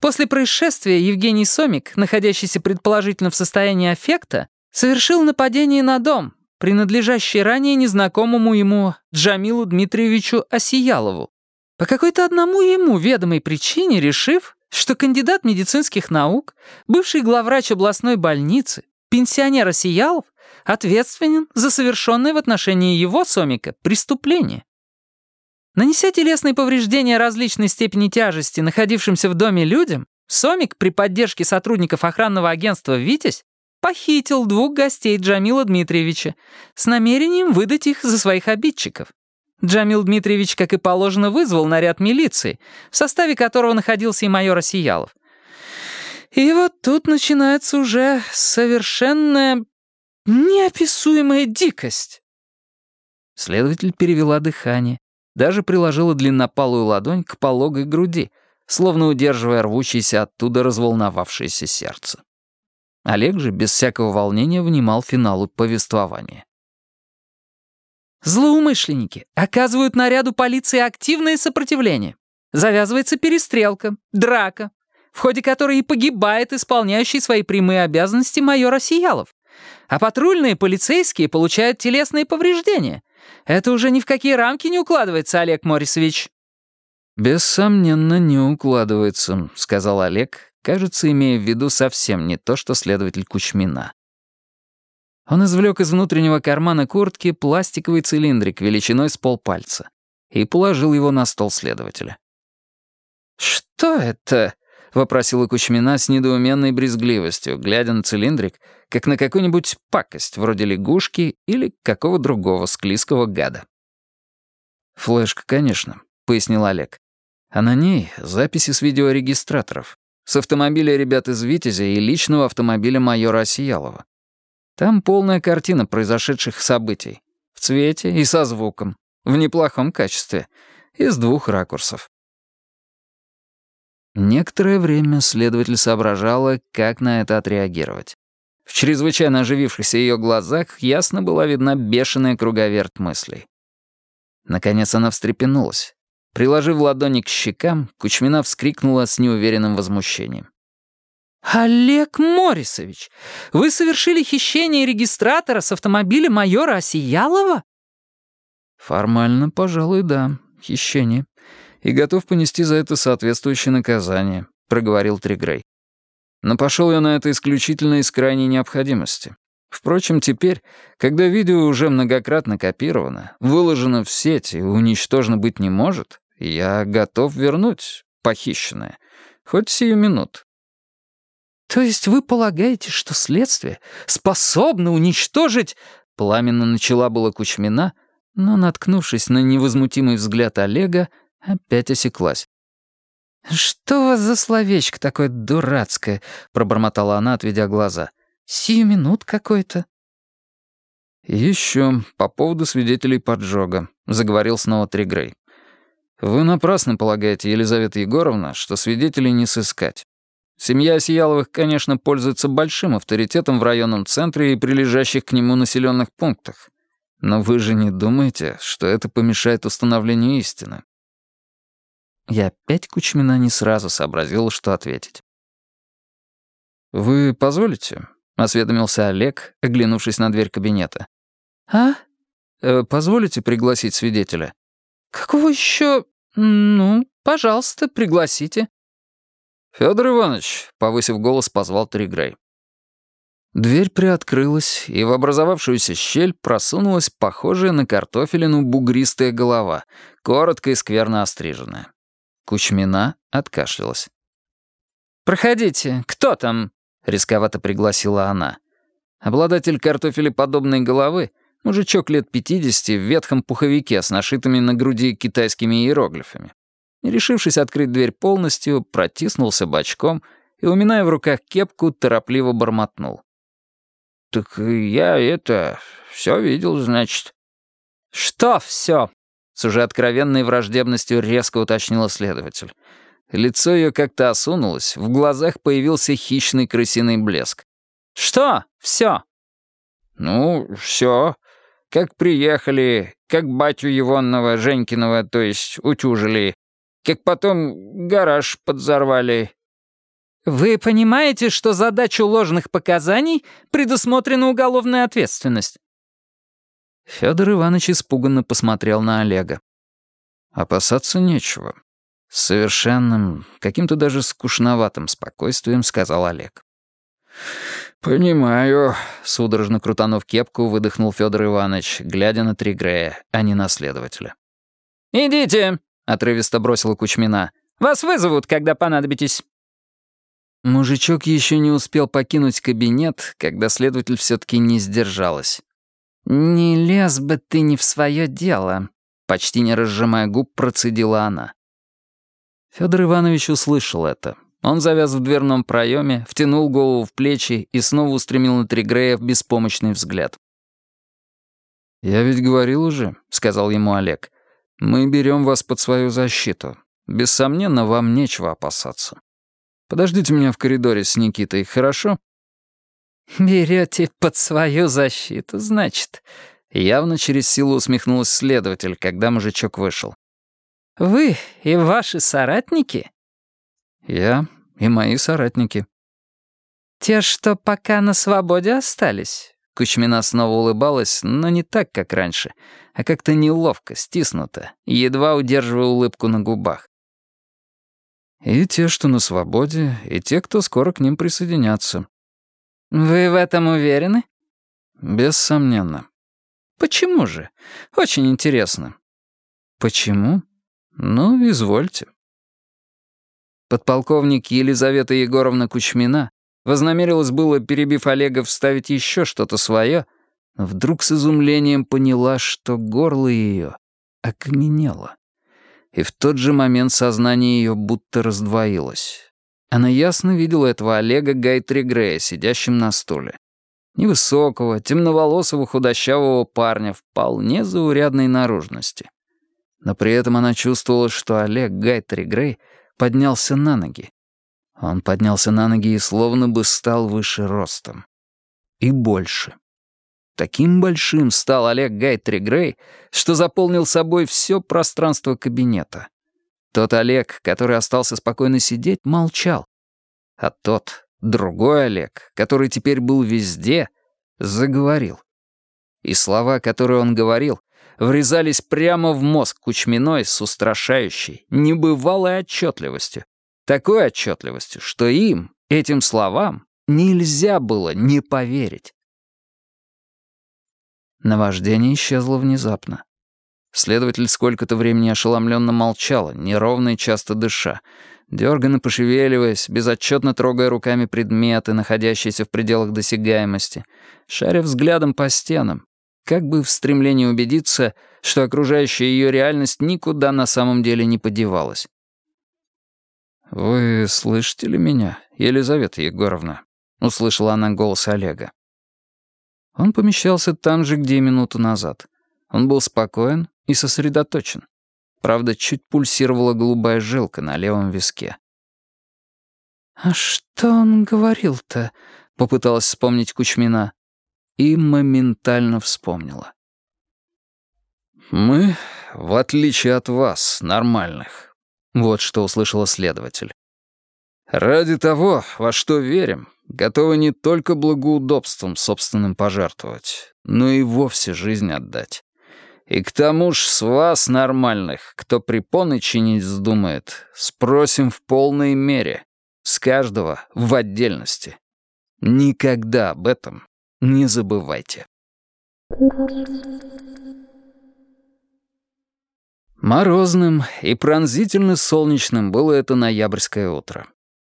После происшествия Евгений Сомик, находящийся предположительно в состоянии аффекта, совершил нападение на дом, принадлежащий ранее незнакомому ему Джамилу Дмитриевичу Осиялову. По какой-то одному ему ведомой причине решив, что кандидат медицинских наук, бывший главврач областной больницы, пенсионер Осиялов, ответственен за совершенное в отношении его, Сомика, преступление. Нанеся телесные повреждения различной степени тяжести находившимся в доме людям, Сомик при поддержке сотрудников охранного агентства «Витязь» похитил двух гостей Джамила Дмитриевича с намерением выдать их за своих обидчиков. Джамил Дмитриевич, как и положено, вызвал наряд милиции, в составе которого находился и майор Осиялов. И вот тут начинается уже совершенная неописуемая дикость. Следователь перевела дыхание даже приложила длиннопалую ладонь к пологой груди, словно удерживая рвущееся оттуда разволновавшееся сердце. Олег же без всякого волнения внимал финалу повествования. Злоумышленники оказывают наряду полиции активное сопротивление. Завязывается перестрелка, драка, в ходе которой и погибает исполняющий свои прямые обязанности майор Осиялов. А патрульные полицейские получают телесные повреждения. Это уже ни в какие рамки не укладывается, Олег Морисович. «Бессомненно, не укладывается», — сказал Олег, кажется, имея в виду совсем не то, что следователь Кучмина. Он извлек из внутреннего кармана куртки пластиковый цилиндрик величиной с полпальца и положил его на стол следователя. «Что это?» — вопросила Кучмина с недоуменной брезгливостью, глядя на цилиндрик, как на какую-нибудь пакость, вроде лягушки или какого другого склизкого гада. «Флешка, конечно», — пояснил Олег. «А на ней записи с видеорегистраторов, с автомобиля ребят из «Витязя» и личного автомобиля майора Осиялова. Там полная картина произошедших событий. В цвете и со звуком. В неплохом качестве. Из двух ракурсов. Некоторое время следователь соображала, как на это отреагировать. В чрезвычайно оживившихся ее глазах ясно была видна бешеная круговерть мыслей. Наконец она встрепенулась. Приложив ладони к щекам, Кучмина вскрикнула с неуверенным возмущением. «Олег Морисович, вы совершили хищение регистратора с автомобиля майора Осиялова?» «Формально, пожалуй, да. Хищение. И готов понести за это соответствующее наказание», — проговорил Тригрей. «Но пошел я на это исключительно из крайней необходимости. Впрочем, теперь, когда видео уже многократно копировано, выложено в сеть и уничтожено быть не может, я готов вернуть похищенное. Хоть сию минут. «То есть вы полагаете, что следствие способно уничтожить...» Пламенно начала была Кучмина, но, наткнувшись на невозмутимый взгляд Олега, опять осеклась. «Что у вас за словечко такое дурацкое?» — пробормотала она, отведя глаза. «Сию минут какой-то». «Еще по поводу свидетелей поджога», — заговорил снова Тригрей. «Вы напрасно полагаете, Елизавета Егоровна, что свидетелей не сыскать. Семья Сияловых, конечно, пользуется большим авторитетом в районном центре и прилежащих к нему населенных пунктах. Но вы же не думаете, что это помешает установлению истины? И опять Кучмина не сразу сообразила, что ответить. «Вы позволите?» — осведомился Олег, оглянувшись на дверь кабинета. «А? Э, позволите пригласить свидетеля?» «Какого еще? Ну, пожалуйста, пригласите». «Фёдор Иванович», — повысив голос, позвал Тригрей. Дверь приоткрылась, и в образовавшуюся щель просунулась похожая на картофелину бугристая голова, коротко и скверно остриженная. Кучмина откашлялась. «Проходите, кто там?» — рисковато пригласила она. Обладатель картофелеподобной головы, мужичок лет пятидесяти в ветхом пуховике с нашитыми на груди китайскими иероглифами. Не решившись открыть дверь полностью, протиснулся бочком и, уминая в руках кепку, торопливо бормотнул. «Так я это... все видел, значит». «Что все?» — с уже откровенной враждебностью резко уточнила следователь. Лицо ее как-то осунулось, в глазах появился хищный крысиный блеск. «Что все?» «Ну, все. Как приехали, как батю Егонного, Женькиного, то есть, утюжили, как потом гараж подзорвали». «Вы понимаете, что задачу ложных показаний предусмотрена уголовная ответственность?» Федор Иванович испуганно посмотрел на Олега. «Опасаться нечего». С совершенным, каким-то даже скучноватым спокойствием сказал Олег. «Понимаю», — судорожно крутанув кепку, выдохнул Федор Иванович, глядя на Тригрея, а не на следователя. «Идите», — отрывисто бросила Кучмина. «Вас вызовут, когда понадобитесь». Мужичок еще не успел покинуть кабинет, когда следователь все-таки не сдержалась. «Не лез бы ты не в свое дело», — почти не разжимая губ, процедила она. Федор Иванович услышал это. Он завяз в дверном проеме, втянул голову в плечи и снова устремил на Тригрея беспомощный взгляд. «Я ведь говорил уже», — сказал ему Олег, мы берем вас под свою защиту. Бессомненно, вам нечего опасаться. Подождите меня в коридоре с Никитой, хорошо?» «Берете под свою защиту, значит?» Явно через силу усмехнулась следователь, когда мужичок вышел. «Вы и ваши соратники?» «Я и мои соратники». «Те, что пока на свободе остались?» Кучмина снова улыбалась, но не так, как раньше, а как-то неловко, стиснуто, едва удерживая улыбку на губах. И те, что на свободе, и те, кто скоро к ним присоединятся. «Вы в этом уверены?» «Бессомненно». «Почему же? Очень интересно». «Почему? Ну, извольте». Подполковник Елизавета Егоровна Кучмина вознамерилась было, перебив Олега, вставить еще что-то свое, но вдруг с изумлением поняла, что горло ее окаменело. И в тот же момент сознание ее будто раздвоилось. Она ясно видела этого Олега Гайтри Грея, сидящим на стуле. Невысокого, темноволосого худощавого парня вполне заурядной наружности. Но при этом она чувствовала, что Олег Гайтри Грей поднялся на ноги. Он поднялся на ноги и словно бы стал выше ростом. И больше. Таким большим стал Олег Гайтри Грей, что заполнил собой все пространство кабинета. Тот Олег, который остался спокойно сидеть, молчал. А тот, другой Олег, который теперь был везде, заговорил. И слова, которые он говорил, врезались прямо в мозг Кучминой с устрашающей, небывалой отчетливостью. Такой отчетливостью, что им, этим словам, нельзя было не поверить. Наваждение исчезло внезапно. Следователь сколько-то времени ошеломленно молчала, неровно и часто дыша, дерганно пошевеливаясь, безотчетно трогая руками предметы, находящиеся в пределах досягаемости, шаря взглядом по стенам, как бы в стремлении убедиться, что окружающая ее реальность никуда на самом деле не подевалась. «Вы слышите ли меня, Елизавета Егоровна?» — услышала она голос Олега. Он помещался там же, где минуту назад. Он был спокоен и сосредоточен. Правда, чуть пульсировала голубая жилка на левом виске. «А что он говорил-то?» — попыталась вспомнить Кучмина. И моментально вспомнила. «Мы, в отличие от вас, нормальных», — вот что услышала следователь. «Ради того, во что верим, готовы не только благоудобством собственным пожертвовать, но и вовсе жизнь отдать. И к тому ж с вас, нормальных, кто препоны чинить вздумает, спросим в полной мере, с каждого в отдельности. Никогда об этом не забывайте. Морозным и пронзительно солнечным было это ноябрьское утро.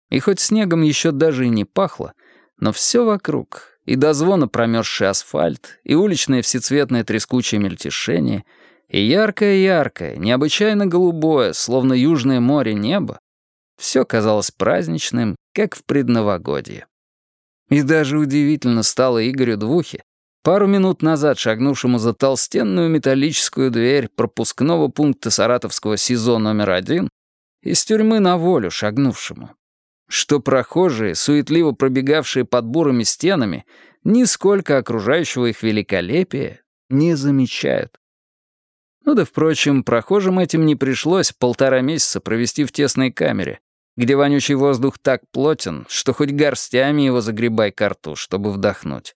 И хоть снегом еще даже и не пахло, но все вокруг, и до звона промерзший асфальт, и уличное всецветное трескучее мельтешение, и яркое-яркое, необычайно голубое, словно южное море небо, все казалось праздничным, как в предновогодье. И даже удивительно стало Игорю Двухе, пару минут назад шагнувшему за толстенную металлическую дверь пропускного пункта саратовского СИЗО номер один, из тюрьмы на волю шагнувшему, что прохожие, суетливо пробегавшие под бурыми стенами, нисколько окружающего их великолепия не замечают. Ну да, впрочем, прохожим этим не пришлось полтора месяца провести в тесной камере, где вонючий воздух так плотен, что хоть горстями его загребай к рту, чтобы вдохнуть.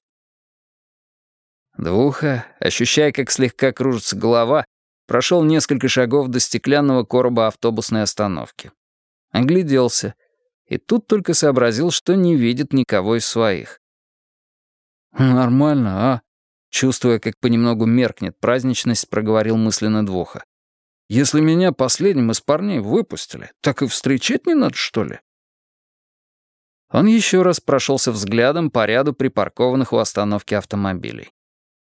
Двуха, ощущая, как слегка кружится голова, прошел несколько шагов до стеклянного короба автобусной остановки. Огляделся — и тут только сообразил, что не видит никого из своих. «Нормально, а?» Чувствуя, как понемногу меркнет праздничность, проговорил мысленно Двуха. «Если меня последним из парней выпустили, так и встречать не надо, что ли?» Он еще раз прошелся взглядом по ряду припаркованных у остановки автомобилей.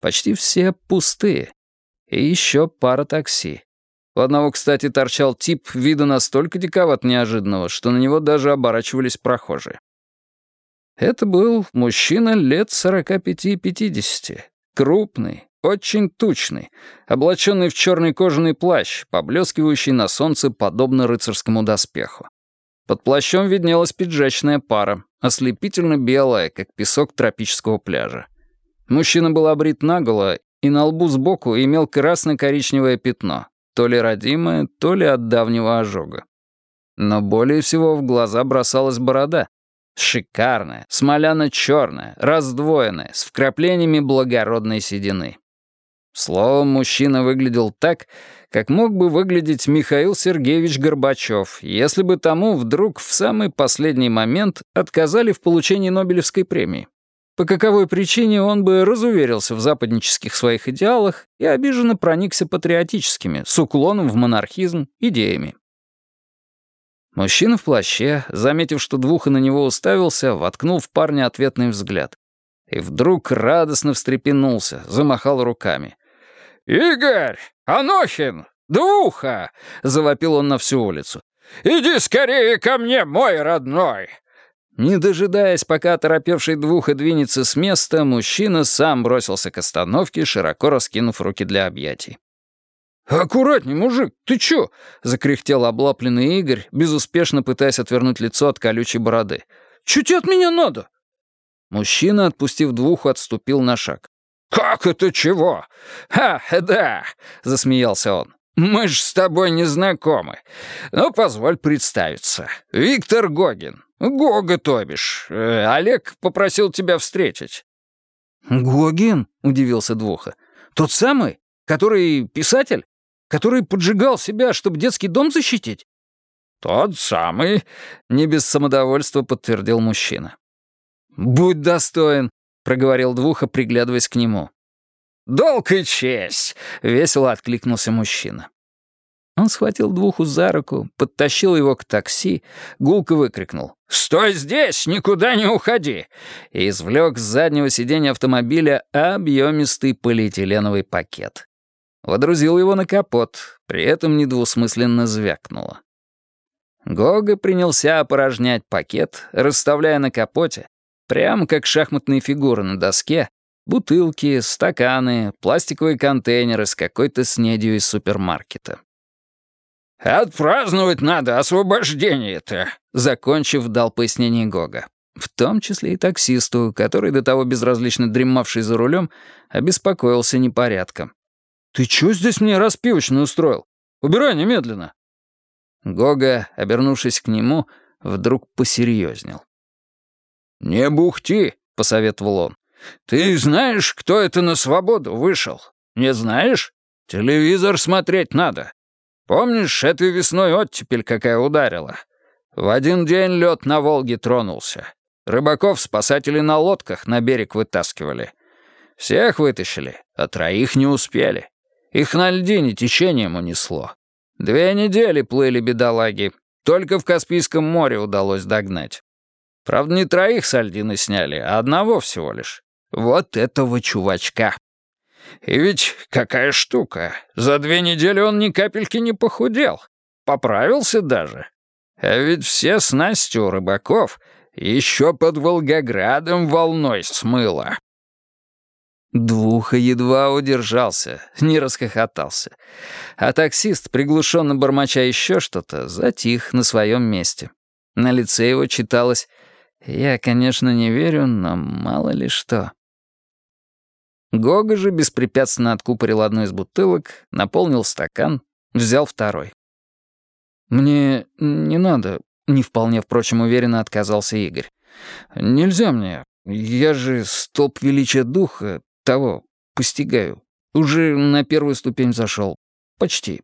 Почти все пустые. И еще пара такси. У одного, кстати, торчал тип вида настолько диковат неожиданного, что на него даже оборачивались прохожие. Это был мужчина лет 45-50, крупный, очень тучный, облаченный в черный кожаный плащ, поблескивающий на солнце подобно рыцарскому доспеху. Под плащом виднелась пиджачная пара, ослепительно белая, как песок тропического пляжа. Мужчина был обрит наголо, и на лбу сбоку имел красно-коричневое пятно, то ли родимое, то ли от давнего ожога. Но более всего в глаза бросалась борода. Шикарная, смоляно-черная, раздвоенная, с вкраплениями благородной седины. Словом, мужчина выглядел так, как мог бы выглядеть Михаил Сергеевич Горбачев, если бы тому вдруг в самый последний момент отказали в получении Нобелевской премии. По каковой причине он бы разуверился в западнических своих идеалах и обиженно проникся патриотическими, с уклоном в монархизм, идеями. Мужчина в плаще, заметив, что Двуха на него уставился, воткнул в парня ответный взгляд. И вдруг радостно встрепенулся, замахал руками. «Игорь! Анохин! Двуха!» — завопил он на всю улицу. «Иди скорее ко мне, мой родной!» Не дожидаясь, пока оторопевший двуха двинется с места, мужчина сам бросился к остановке, широко раскинув руки для объятий. «Аккуратней, мужик, ты чё?» — закряхтел облапленный Игорь, безуспешно пытаясь отвернуть лицо от колючей бороды. «Чё тебе от меня надо?» Мужчина, отпустив двуху, отступил на шаг. «Как это чего? Ха, да!» — засмеялся он. «Мы ж с тобой не знакомы. Ну, позволь представиться. Виктор Гогин. Гога, то бишь. Э, Олег попросил тебя встретить». «Гогин?» — удивился Двуха. «Тот самый, который писатель? Который поджигал себя, чтобы детский дом защитить?» «Тот самый», — не без самодовольства подтвердил мужчина. «Будь достоин», — проговорил Двуха, приглядываясь к нему. «Долг и честь!» — весело откликнулся мужчина. Он схватил Двуху за руку, подтащил его к такси, гулко выкрикнул «Стой здесь, никуда не уходи!» и извлек с заднего сиденья автомобиля объемистый полиэтиленовый пакет. Водрузил его на капот, при этом недвусмысленно звякнуло. Гога принялся опорожнять пакет, расставляя на капоте Прямо как шахматные фигуры на доске, бутылки, стаканы, пластиковые контейнеры с какой-то снедью из супермаркета. «Отпраздновать надо освобождение-то», — закончив, дал пояснение Гога. В том числе и таксисту, который до того безразлично дремавший за рулем, обеспокоился непорядком. «Ты чё здесь мне распивочную устроил? Убирай немедленно!» Гога, обернувшись к нему, вдруг посерьезнел. «Не бухти», — посоветовал он. «Ты знаешь, кто это на свободу вышел? Не знаешь? Телевизор смотреть надо. Помнишь, этой весной оттепель какая ударила? В один день лед на Волге тронулся. Рыбаков спасатели на лодках на берег вытаскивали. Всех вытащили, а троих не успели. Их на льдине течением унесло. Две недели плыли бедолаги. Только в Каспийском море удалось догнать. Правда, не троих с Альдины сняли, а одного всего лишь. Вот этого чувачка. И ведь какая штука. За две недели он ни капельки не похудел. Поправился даже. А ведь все снасти у рыбаков еще под Волгоградом волной смыло. Двуха едва удержался, не расхохотался. А таксист, приглушенно бормоча еще что-то, затих на своем месте. На лице его читалось я, конечно, не верю, но мало ли что. Гога же беспрепятственно откупорил одну из бутылок, наполнил стакан, взял второй. «Мне не надо», — не вполне, впрочем, уверенно отказался Игорь. «Нельзя мне. Я же столб величия духа того постигаю. Уже на первую ступень зашел. Почти.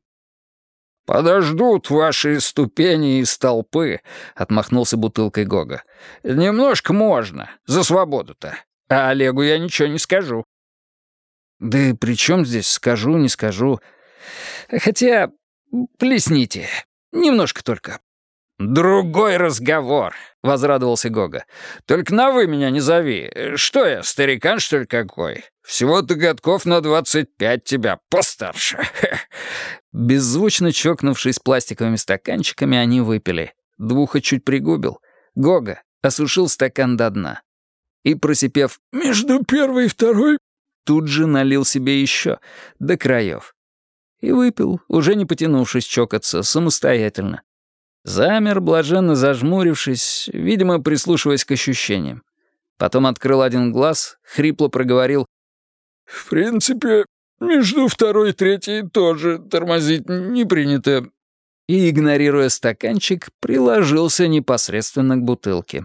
«Подождут ваши ступени и столпы», — отмахнулся бутылкой Гога. «Немножко можно, за свободу-то. А Олегу я ничего не скажу». «Да и при чем здесь скажу, не скажу? Хотя, плесните, немножко только». «Другой разговор», — возрадовался Гога. «Только на «вы» меня не зови. Что я, старикан, что ли, какой? Всего-то годков на двадцать пять тебя постарше». Беззвучно чокнувшись пластиковыми стаканчиками, они выпили. Двуха чуть пригубил. Гога осушил стакан до дна. И, просипев «Между первой и второй тут же налил себе еще, до краев. И выпил, уже не потянувшись чокаться, самостоятельно. Замер, блаженно зажмурившись, видимо, прислушиваясь к ощущениям. Потом открыл один глаз, хрипло проговорил. «В принципе, между второй и третьей тоже тормозить не принято». И, игнорируя стаканчик, приложился непосредственно к бутылке.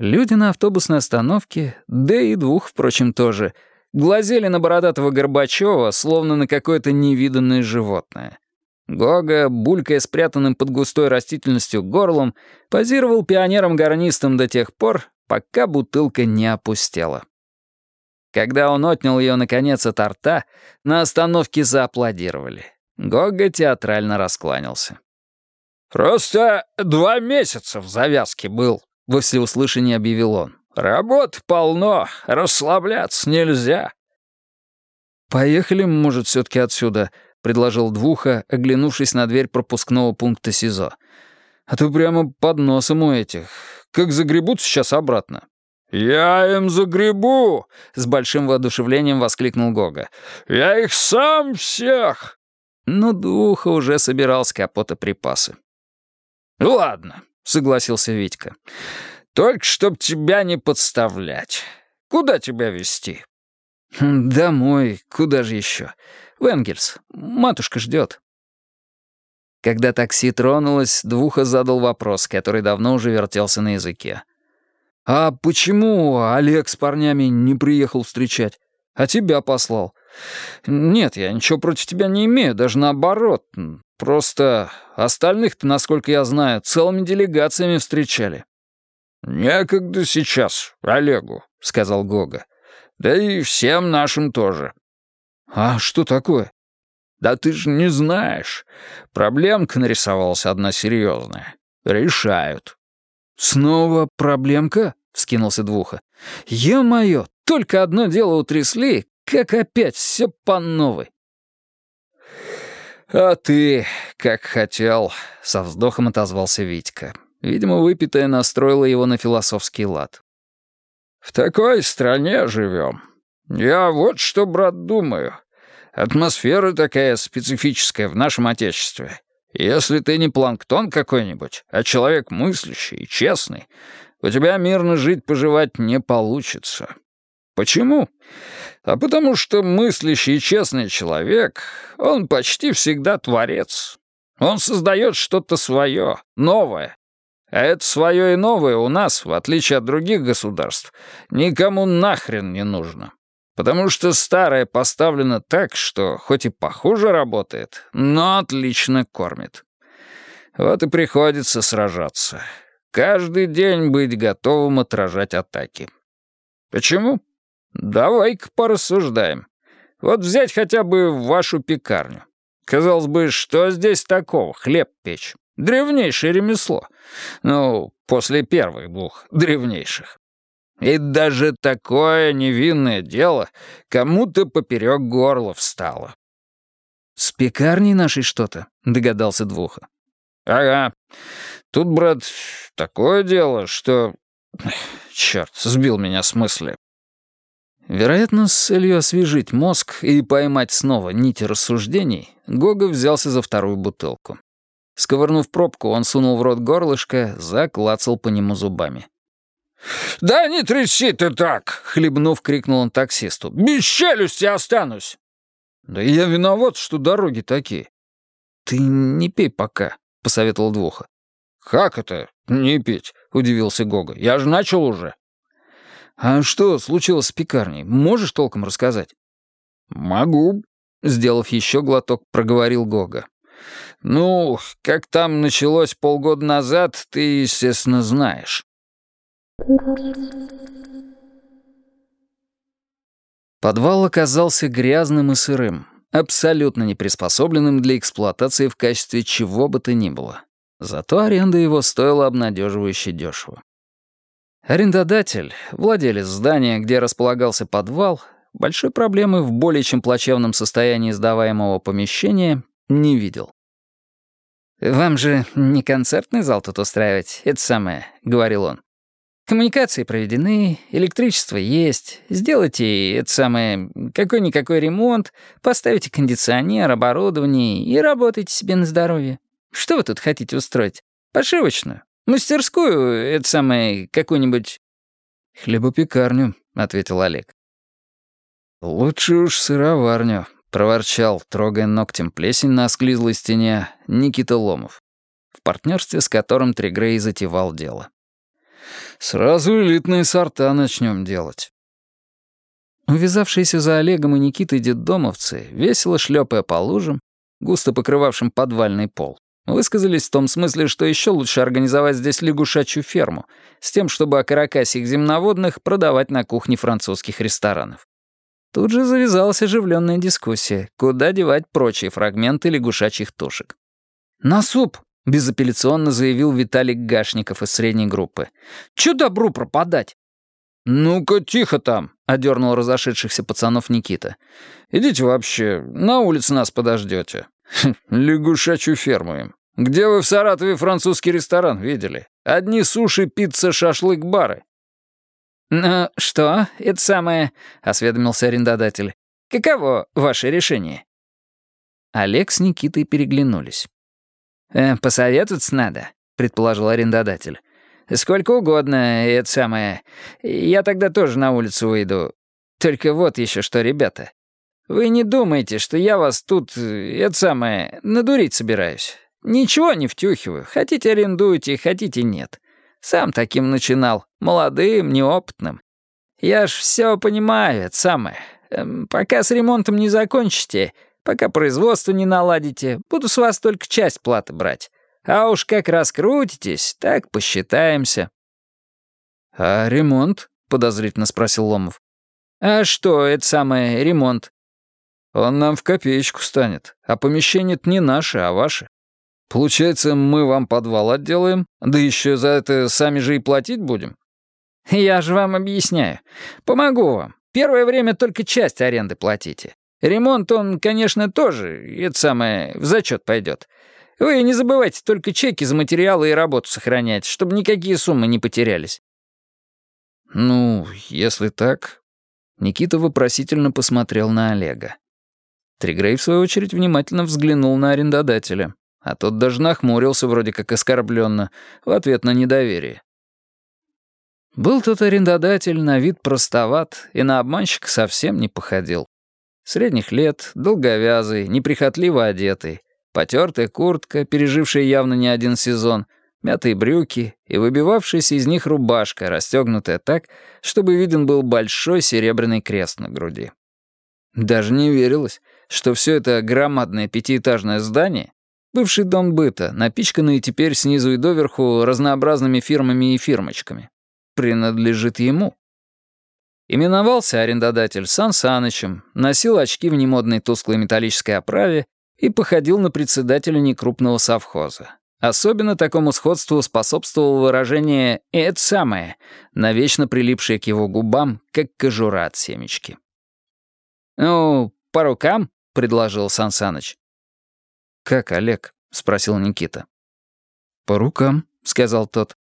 Люди на автобусной остановке, да и двух, впрочем, тоже, глазели на бородатого Горбачева, словно на какое-то невиданное животное. Гога, булькая спрятанным под густой растительностью горлом, позировал пионером-гарнистом до тех пор, пока бутылка не опустела. Когда он отнял ее, наконец, от рта, на остановке зааплодировали. Гога театрально раскланялся. «Просто два месяца в завязке был», во всеуслышание объявил он. «Работ полно, расслабляться нельзя». «Поехали, может, все-таки отсюда», — предложил Двуха, оглянувшись на дверь пропускного пункта СИЗО. «А то прямо под носом у этих. Как загребут сейчас обратно». «Я им загребу!» — с большим воодушевлением воскликнул Гога. «Я их сам всех!» Но Двуха уже собирал с капота припасы. «Ладно, согласился Витька. «Только чтоб тебя не подставлять. Куда тебя везти?» хм, «Домой. Куда же еще? В Энгельс. Матушка ждет». Когда такси тронулось, Двуха задал вопрос, который давно уже вертелся на языке. «А почему Олег с парнями не приехал встречать? А тебя послал?» «Нет, я ничего против тебя не имею, даже наоборот. Просто остальных-то, насколько я знаю, целыми делегациями встречали». «Некогда сейчас, Олегу», — сказал Гога. «Да и всем нашим тоже». «А что такое?» «Да ты же не знаешь. Проблемка нарисовалась одна серьезная. Решают». «Снова проблемка?» — вскинулся Двуха. «Е-мое, только одно дело утрясли, как опять все по новой». «А ты, как хотел», — со вздохом отозвался Витька. Видимо, выпитое настроило его на философский лад. «В такой стране живем. Я вот что, брат, думаю. Атмосфера такая специфическая в нашем Отечестве. Если ты не планктон какой-нибудь, а человек мыслящий и честный, у тебя мирно жить-поживать не получится. Почему? А потому что мыслящий и честный человек, он почти всегда творец. Он создает что-то свое, новое. А это свое и новое у нас, в отличие от других государств, никому нахрен не нужно. Потому что старое поставлено так, что хоть и похуже работает, но отлично кормит. Вот и приходится сражаться. Каждый день быть готовым отражать атаки. Почему? Давай-ка порассуждаем. Вот взять хотя бы вашу пекарню. Казалось бы, что здесь такого, хлеб печь? Древнейшее ремесло. Ну, после первых двух древнейших. И даже такое невинное дело кому-то поперек горла встало. «С пекарней нашей что-то?» — догадался Двуха. «Ага. Тут, брат, такое дело, что... Черт, сбил меня с мысли. Вероятно, с целью освежить мозг и поймать снова нити рассуждений, Гога взялся за вторую бутылку. Сковырнув пробку, он сунул в рот горлышко, заклацал по нему зубами. «Да не тряси ты так!» — хлебнув, крикнул он таксисту. «Без челюсти останусь!» «Да я виноват, что дороги такие». «Ты не пей пока», — посоветовал Двуха. «Как это не пить?» — удивился Гога. «Я же начал уже». «А что случилось с пекарней? Можешь толком рассказать?» «Могу», — сделав еще глоток, проговорил Гога. «Ну, как там началось полгода назад, ты, естественно, знаешь». Подвал оказался грязным и сырым, абсолютно не приспособленным для эксплуатации в качестве чего бы то ни было. Зато аренда его стоила обнадеживающе дешево. Арендодатель, владелец здания, где располагался подвал, большой проблемы в более чем плачевном состоянии сдаваемого помещения не видел. «Вам же не концертный зал тут устраивать, это самое», — говорил он. Коммуникации проведены, электричество есть. Сделайте, это самое, какой-никакой ремонт, поставите кондиционер, оборудование и работайте себе на здоровье. Что вы тут хотите устроить? Пошивочную? Мастерскую, это самое, какую-нибудь...» «Хлебопекарню», — ответил Олег. «Лучше уж сыроварню», — проворчал, трогая ногтем плесень на осклизлой стене, Никита Ломов, в партнерстве с которым Тригрей затевал дело. Сразу элитные сорта начнем делать. Увязавшиеся за Олегом и Никитой детдомовцы, весело шлепая по лужам, густо покрывавшим подвальный пол, высказались в том смысле, что еще лучше организовать здесь лягушачью ферму, с тем, чтобы окорокась их земноводных продавать на кухне французских ресторанов. Тут же завязалась оживленная дискуссия, куда девать прочие фрагменты лягушачьих тушек. «На суп!» Безапелляционно заявил Виталик Гашников из средней группы. «Чё добру пропадать?» «Ну-ка, тихо там», — одернул разошедшихся пацанов Никита. «Идите вообще, на улице нас подождете. Хм, лягушачью ферму им. Где вы в Саратове французский ресторан видели? Одни суши, пицца, шашлык, бары». «Ну что, это самое», — осведомился арендодатель. «Каково ваше решение?» Олег с Никитой переглянулись. «Э, «Посоветоваться надо», — предположил арендодатель. «Сколько угодно, это самое. Я тогда тоже на улицу выйду. Только вот еще что, ребята. Вы не думайте, что я вас тут, это самое, надурить собираюсь. Ничего не втюхиваю. Хотите арендуйте, хотите нет. Сам таким начинал, молодым, неопытным. Я ж все понимаю, это самое. Эм, пока с ремонтом не закончите, Пока производство не наладите, буду с вас только часть платы брать. А уж как раскрутитесь, так посчитаемся». «А ремонт?» — подозрительно спросил Ломов. «А что это самое ремонт?» «Он нам в копеечку станет, а помещение-то не наше, а ваше. Получается, мы вам подвал отделаем, да еще за это сами же и платить будем?» «Я же вам объясняю. Помогу вам. Первое время только часть аренды платите. Ремонт он, конечно, тоже, это самое, в зачет пойдет. Вы не забывайте только чеки за материалы и работу сохранять, чтобы никакие суммы не потерялись». «Ну, если так...» Никита вопросительно посмотрел на Олега. Тригрей, в свою очередь, внимательно взглянул на арендодателя, а тот даже нахмурился вроде как оскорбленно в ответ на недоверие. Был тот арендодатель на вид простоват и на обманщика совсем не походил. Средних лет, долговязый, неприхотливо одетый, потертая куртка, пережившая явно не один сезон, мятые брюки и выбивавшаяся из них рубашка, расстегнутая так, чтобы виден был большой серебряный крест на груди. Даже не верилось, что все это громадное пятиэтажное здание, бывший дом быта, напичканный теперь снизу и доверху разнообразными фирмами и фирмочками, принадлежит ему. Именовался арендодатель Сан Санычем, носил очки в немодной тусклой металлической оправе и походил на председателя некрупного совхоза. Особенно такому сходству способствовало выражение «это самое», навечно прилипшее к его губам, как кожура от семечки. «Ну, по рукам?» — предложил Сан Саныч. «Как, Олег?» — спросил Никита. «По рукам», — сказал тот.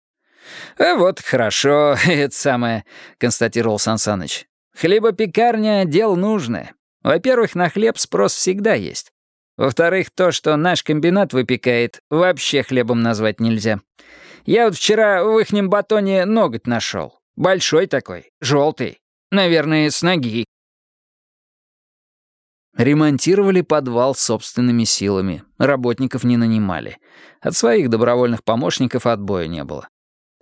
«Э, «Вот хорошо, это самое», — констатировал Сансаныч. «Хлебопекарня — дело нужное. Во-первых, на хлеб спрос всегда есть. Во-вторых, то, что наш комбинат выпекает, вообще хлебом назвать нельзя. Я вот вчера в ихнем батоне ноготь нашел. Большой такой, желтый. Наверное, с ноги». Ремонтировали подвал собственными силами, работников не нанимали. От своих добровольных помощников отбоя не было.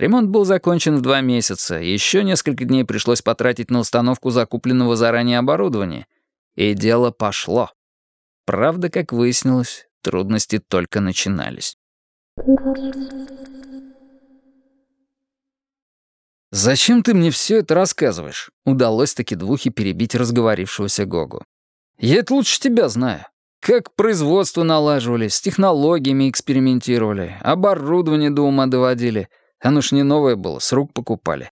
Ремонт был закончен в два месяца, еще несколько дней пришлось потратить на установку закупленного заранее оборудования. И дело пошло. Правда, как выяснилось, трудности только начинались. «Зачем ты мне все это рассказываешь?» Удалось таки двухи перебить разговорившегося Гогу. «Я это лучше тебя знаю. Как производство налаживали, с технологиями экспериментировали, оборудование до ума доводили — оно ж не новое было, с рук покупали.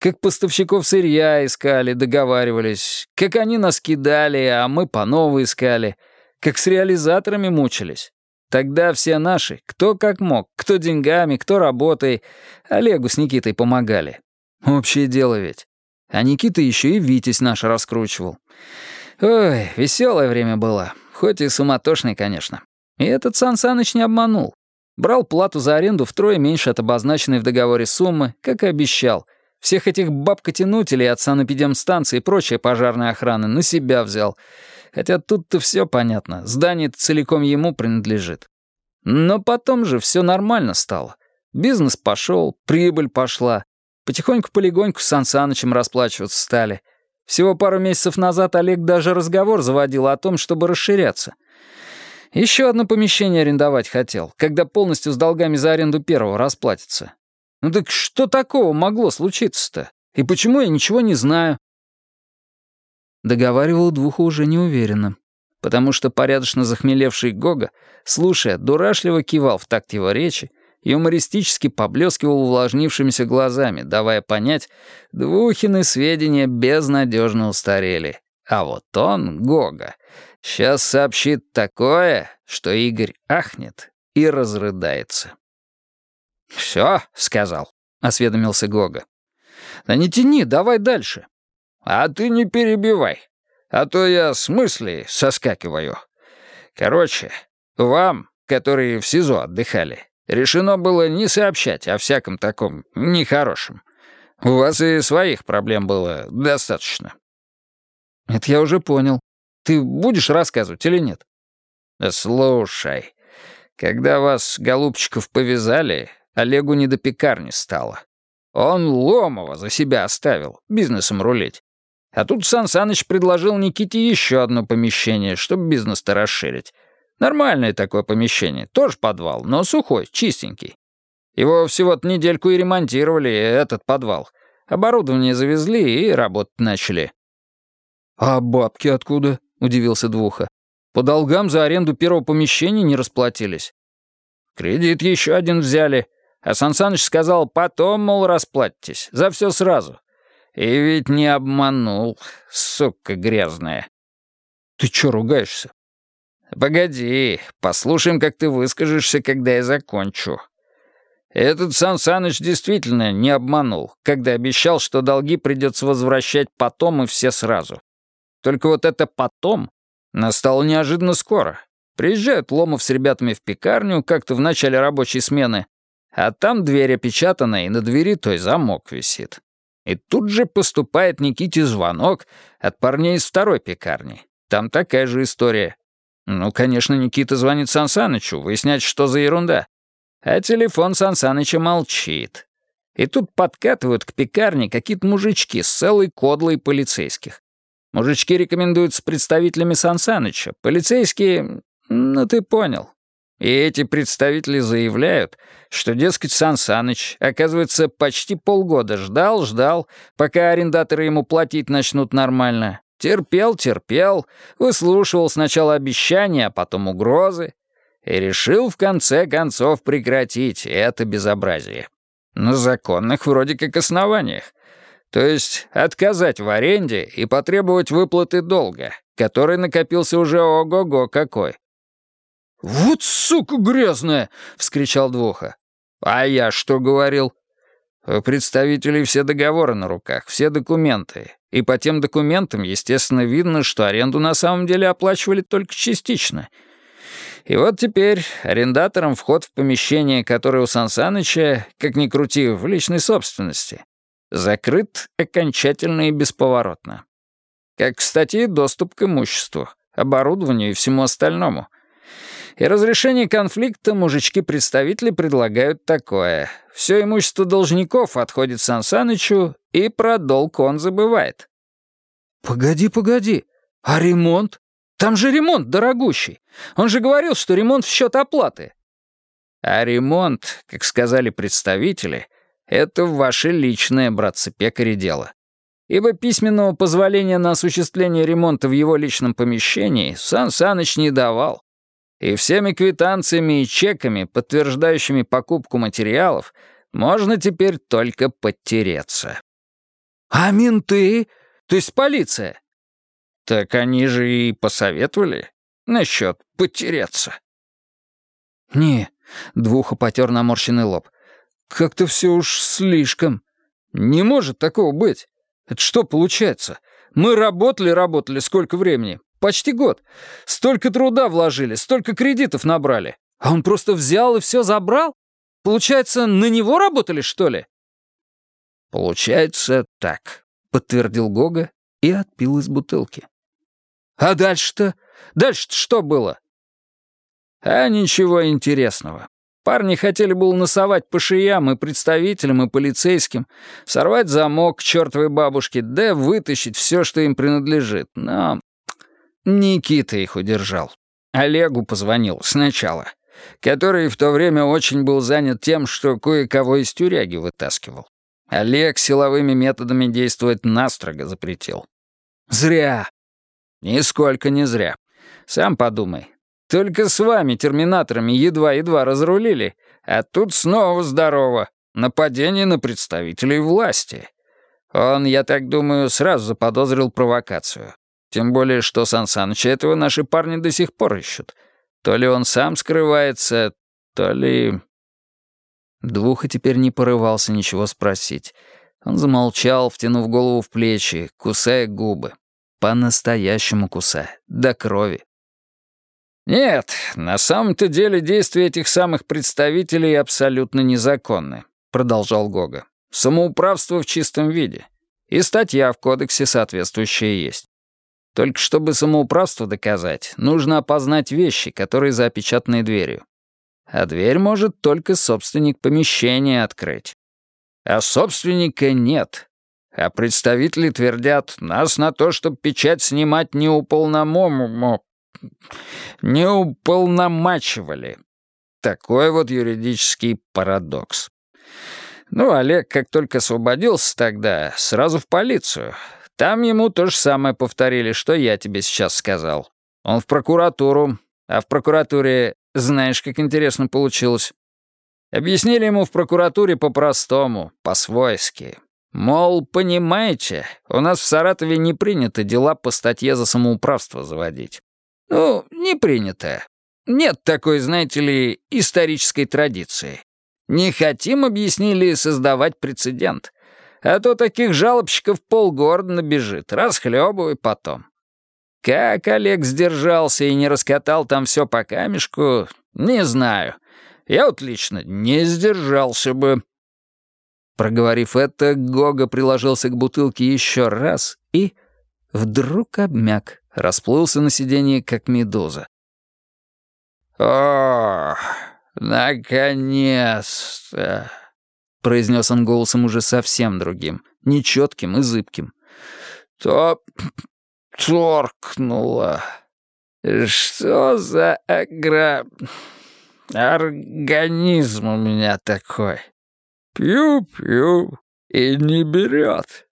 Как поставщиков сырья искали, договаривались. Как они нас кидали, а мы по новой искали. Как с реализаторами мучились. Тогда все наши, кто как мог, кто деньгами, кто работой, Олегу с Никитой помогали. Общее дело ведь. А Никита еще и Витязь наш раскручивал. Ой, веселое время было. Хоть и суматошный, конечно. И этот Сан Саныч не обманул. Брал плату за аренду втрое меньше от обозначенной в договоре суммы, как и обещал. Всех этих бабкотянутелей от санэпидемстанции и прочей пожарной охраны на себя взял. Хотя тут-то все понятно. Здание целиком ему принадлежит. Но потом же все нормально стало. Бизнес пошел, прибыль пошла. Потихоньку-полегоньку с Сан Санычем расплачиваться стали. Всего пару месяцев назад Олег даже разговор заводил о том, чтобы расширяться. Еще одно помещение арендовать хотел, когда полностью с долгами за аренду первого расплатится. Ну так что такого могло случиться-то? И почему я ничего не знаю? Договаривал Двуха уже неуверенно, потому что порядочно захмелевший Гога, слушая, дурашливо кивал в такт его речи, юмористически поблескивал увлажнившимися глазами, давая понять, Двухины сведения безнадежно устарели. А вот он, Гога, сейчас сообщит такое, что Игорь ахнет и разрыдается. «Все», — сказал, — осведомился Гога. «Да не тяни, давай дальше». «А ты не перебивай, а то я с мыслей соскакиваю. Короче, вам, которые в СИЗО отдыхали, Решено было не сообщать о всяком таком нехорошем. У вас и своих проблем было достаточно». «Это я уже понял. Ты будешь рассказывать или нет?» «Слушай, когда вас, голубчиков, повязали, Олегу не до пекарни стало. Он Ломова за себя оставил, бизнесом рулить. А тут Сан Саныч предложил Никите еще одно помещение, чтобы бизнес-то расширить. Нормальное такое помещение, тоже подвал, но сухой, чистенький. Его всего-то недельку и ремонтировали, этот подвал. Оборудование завезли и работать начали». «А бабки откуда?» — удивился Двуха. «По долгам за аренду первого помещения не расплатились». «Кредит еще один взяли. А Сан Саныч сказал, потом, мол, расплатитесь. За все сразу. И ведь не обманул, сука грязная». «Ты чё ругаешься?» «Погоди, послушаем, как ты выскажешься, когда я закончу». Этот Сан Саныч действительно не обманул, когда обещал, что долги придется возвращать потом и все сразу. Только вот это «потом» настало неожиданно скоро. Приезжают Ломов с ребятами в пекарню как-то в начале рабочей смены, а там дверь опечатана, и на двери той замок висит. И тут же поступает Никите звонок от парней из второй пекарни. Там такая же история. Ну, конечно, Никита звонит Сансанычу, выяснять, что за ерунда. А телефон Сансаныча молчит. И тут подкатывают к пекарне какие-то мужички с целой кодлой полицейских. Мужички рекомендуют с представителями Сансаныча, полицейские... Ну, ты понял. И эти представители заявляют, что, дескать, Сансаныч, оказывается, почти полгода ждал-ждал, пока арендаторы ему платить начнут нормально, Терпел, терпел, выслушивал сначала обещания, а потом угрозы. И решил в конце концов прекратить это безобразие. На законных вроде как основаниях. То есть отказать в аренде и потребовать выплаты долга, который накопился уже ого-го какой. «Вот сука грязная!» — вскричал Двуха. «А я что говорил?» У представителей все договоры на руках, все документы. И по тем документам, естественно, видно, что аренду на самом деле оплачивали только частично. И вот теперь арендаторам вход в помещение, которое у Сансаныча, как ни крути, в личной собственности, закрыт окончательно и бесповоротно. Как, кстати, доступ к имуществу, оборудованию и всему остальному — и разрешение конфликта мужички-представители предлагают такое. Все имущество должников отходит Сан Санычу, и про долг он забывает. «Погоди, погоди. А ремонт? Там же ремонт дорогущий. Он же говорил, что ремонт в счет оплаты». «А ремонт, как сказали представители, это ваше личное, братцы-пекари, дело. Ибо письменного позволения на осуществление ремонта в его личном помещении Сан Саныч не давал и всеми квитанциями и чеками, подтверждающими покупку материалов, можно теперь только подтереться. «А менты? То есть полиция?» «Так они же и посоветовали насчет потеряться». «Не», — Двуха потер наморщенный лоб, — «как-то все уж слишком. Не может такого быть. Это что получается? Мы работали-работали сколько времени? Почти год. Столько труда вложили, столько кредитов набрали. А он просто взял и все забрал? Получается, на него работали, что ли? Получается так, подтвердил Гога и отпил из бутылки. А дальше-то? Дальше-то что было? А ничего интересного. Парни хотели было носовать по шиям и представителям, и полицейским, сорвать замок к чертовой бабушке, да вытащить все, что им принадлежит. Но Никита их удержал. Олегу позвонил сначала, который в то время очень был занят тем, что кое-кого из тюряги вытаскивал. Олег силовыми методами действовать настрого запретил. Зря. Нисколько не зря. Сам подумай, только с вами, терминаторами, едва-едва разрулили, а тут снова здорово. Нападение на представителей власти. Он, я так думаю, сразу заподозрил провокацию. Тем более, что Сан Саныча этого наши парни до сих пор ищут. То ли он сам скрывается, то ли... Двуха теперь не порывался ничего спросить. Он замолчал, втянув голову в плечи, кусая губы. По-настоящему кусая, до крови. «Нет, на самом-то деле действия этих самых представителей абсолютно незаконны», — продолжал Гога. «Самоуправство в чистом виде. И статья в кодексе соответствующая есть. Только чтобы самоуправство доказать, нужно опознать вещи, которые за опечатанной дверью. А дверь может только собственник помещения открыть. А собственника нет. А представители твердят, нас на то, чтобы печать снимать не уполномому не уполномачивали. Такой вот юридический парадокс. Ну, Олег, как только освободился тогда, сразу в полицию. Там ему то же самое повторили, что я тебе сейчас сказал. Он в прокуратуру, а в прокуратуре знаешь, как интересно получилось. Объяснили ему в прокуратуре по-простому, по-свойски. Мол, понимаете, у нас в Саратове не принято дела по статье за самоуправство заводить. Ну, не принято. Нет такой, знаете ли, исторической традиции. Не хотим, объяснили, создавать прецедент. А то таких жалобщиков полгорода набежит, расхлебывай потом. Как Олег сдержался и не раскатал там все по камешку, не знаю. Я вот лично не сдержался бы. Проговорив это, Гога приложился к бутылке еще раз и вдруг обмяк, расплылся на сиденье, как медуза. «О, наконец-то!» — произнес он голосом уже совсем другим, нечетким и зыбким. «То торкнуло. Что за агра... организм у меня такой? Пью-пью и не берет.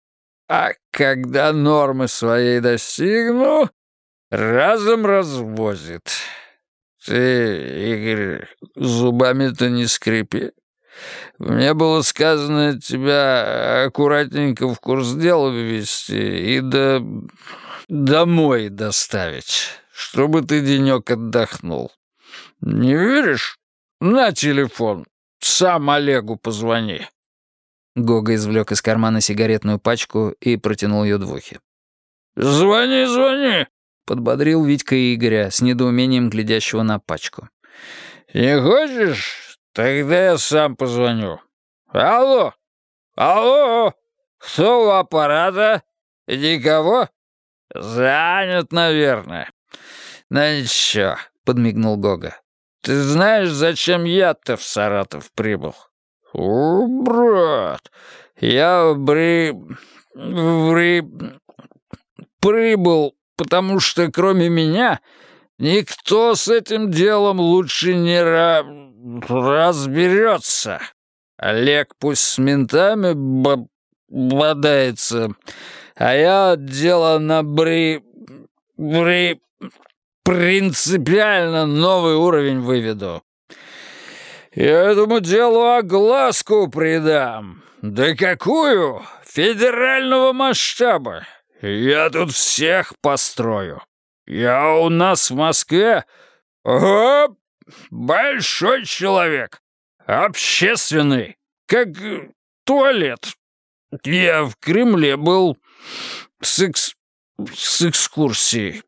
А когда нормы своей достигну, разом развозит. Ты, Игорь, зубами-то не скрипи. Мне было сказано тебя аккуратненько в курс дела ввести и до... домой доставить, чтобы ты денек отдохнул. Не веришь? На телефон. Сам Олегу позвони. Гога извлек из кармана сигаретную пачку и протянул ее двухе. «Звони, звони!» — подбодрил Витька Игоря с недоумением глядящего на пачку. «Не хочешь? Тогда я сам позвоню. Алло! Алло! Кто у аппарата? Никого? Занят, наверное. Ну ничего», — подмигнул Гога. «Ты знаешь, зачем я-то в Саратов прибыл?» «О, брат, я бри... бри... прибыл, потому что кроме меня никто с этим делом лучше не ра... разберется. Олег пусть с ментами б... бодается, а я дело на бри... бри... принципиально новый уровень выведу. Я этому делу огласку придам. Да какую? Федерального масштаба. Я тут всех построю. Я у нас в Москве... О, большой человек. Общественный. Как туалет. Я в Кремле был с экс... с экскурсией.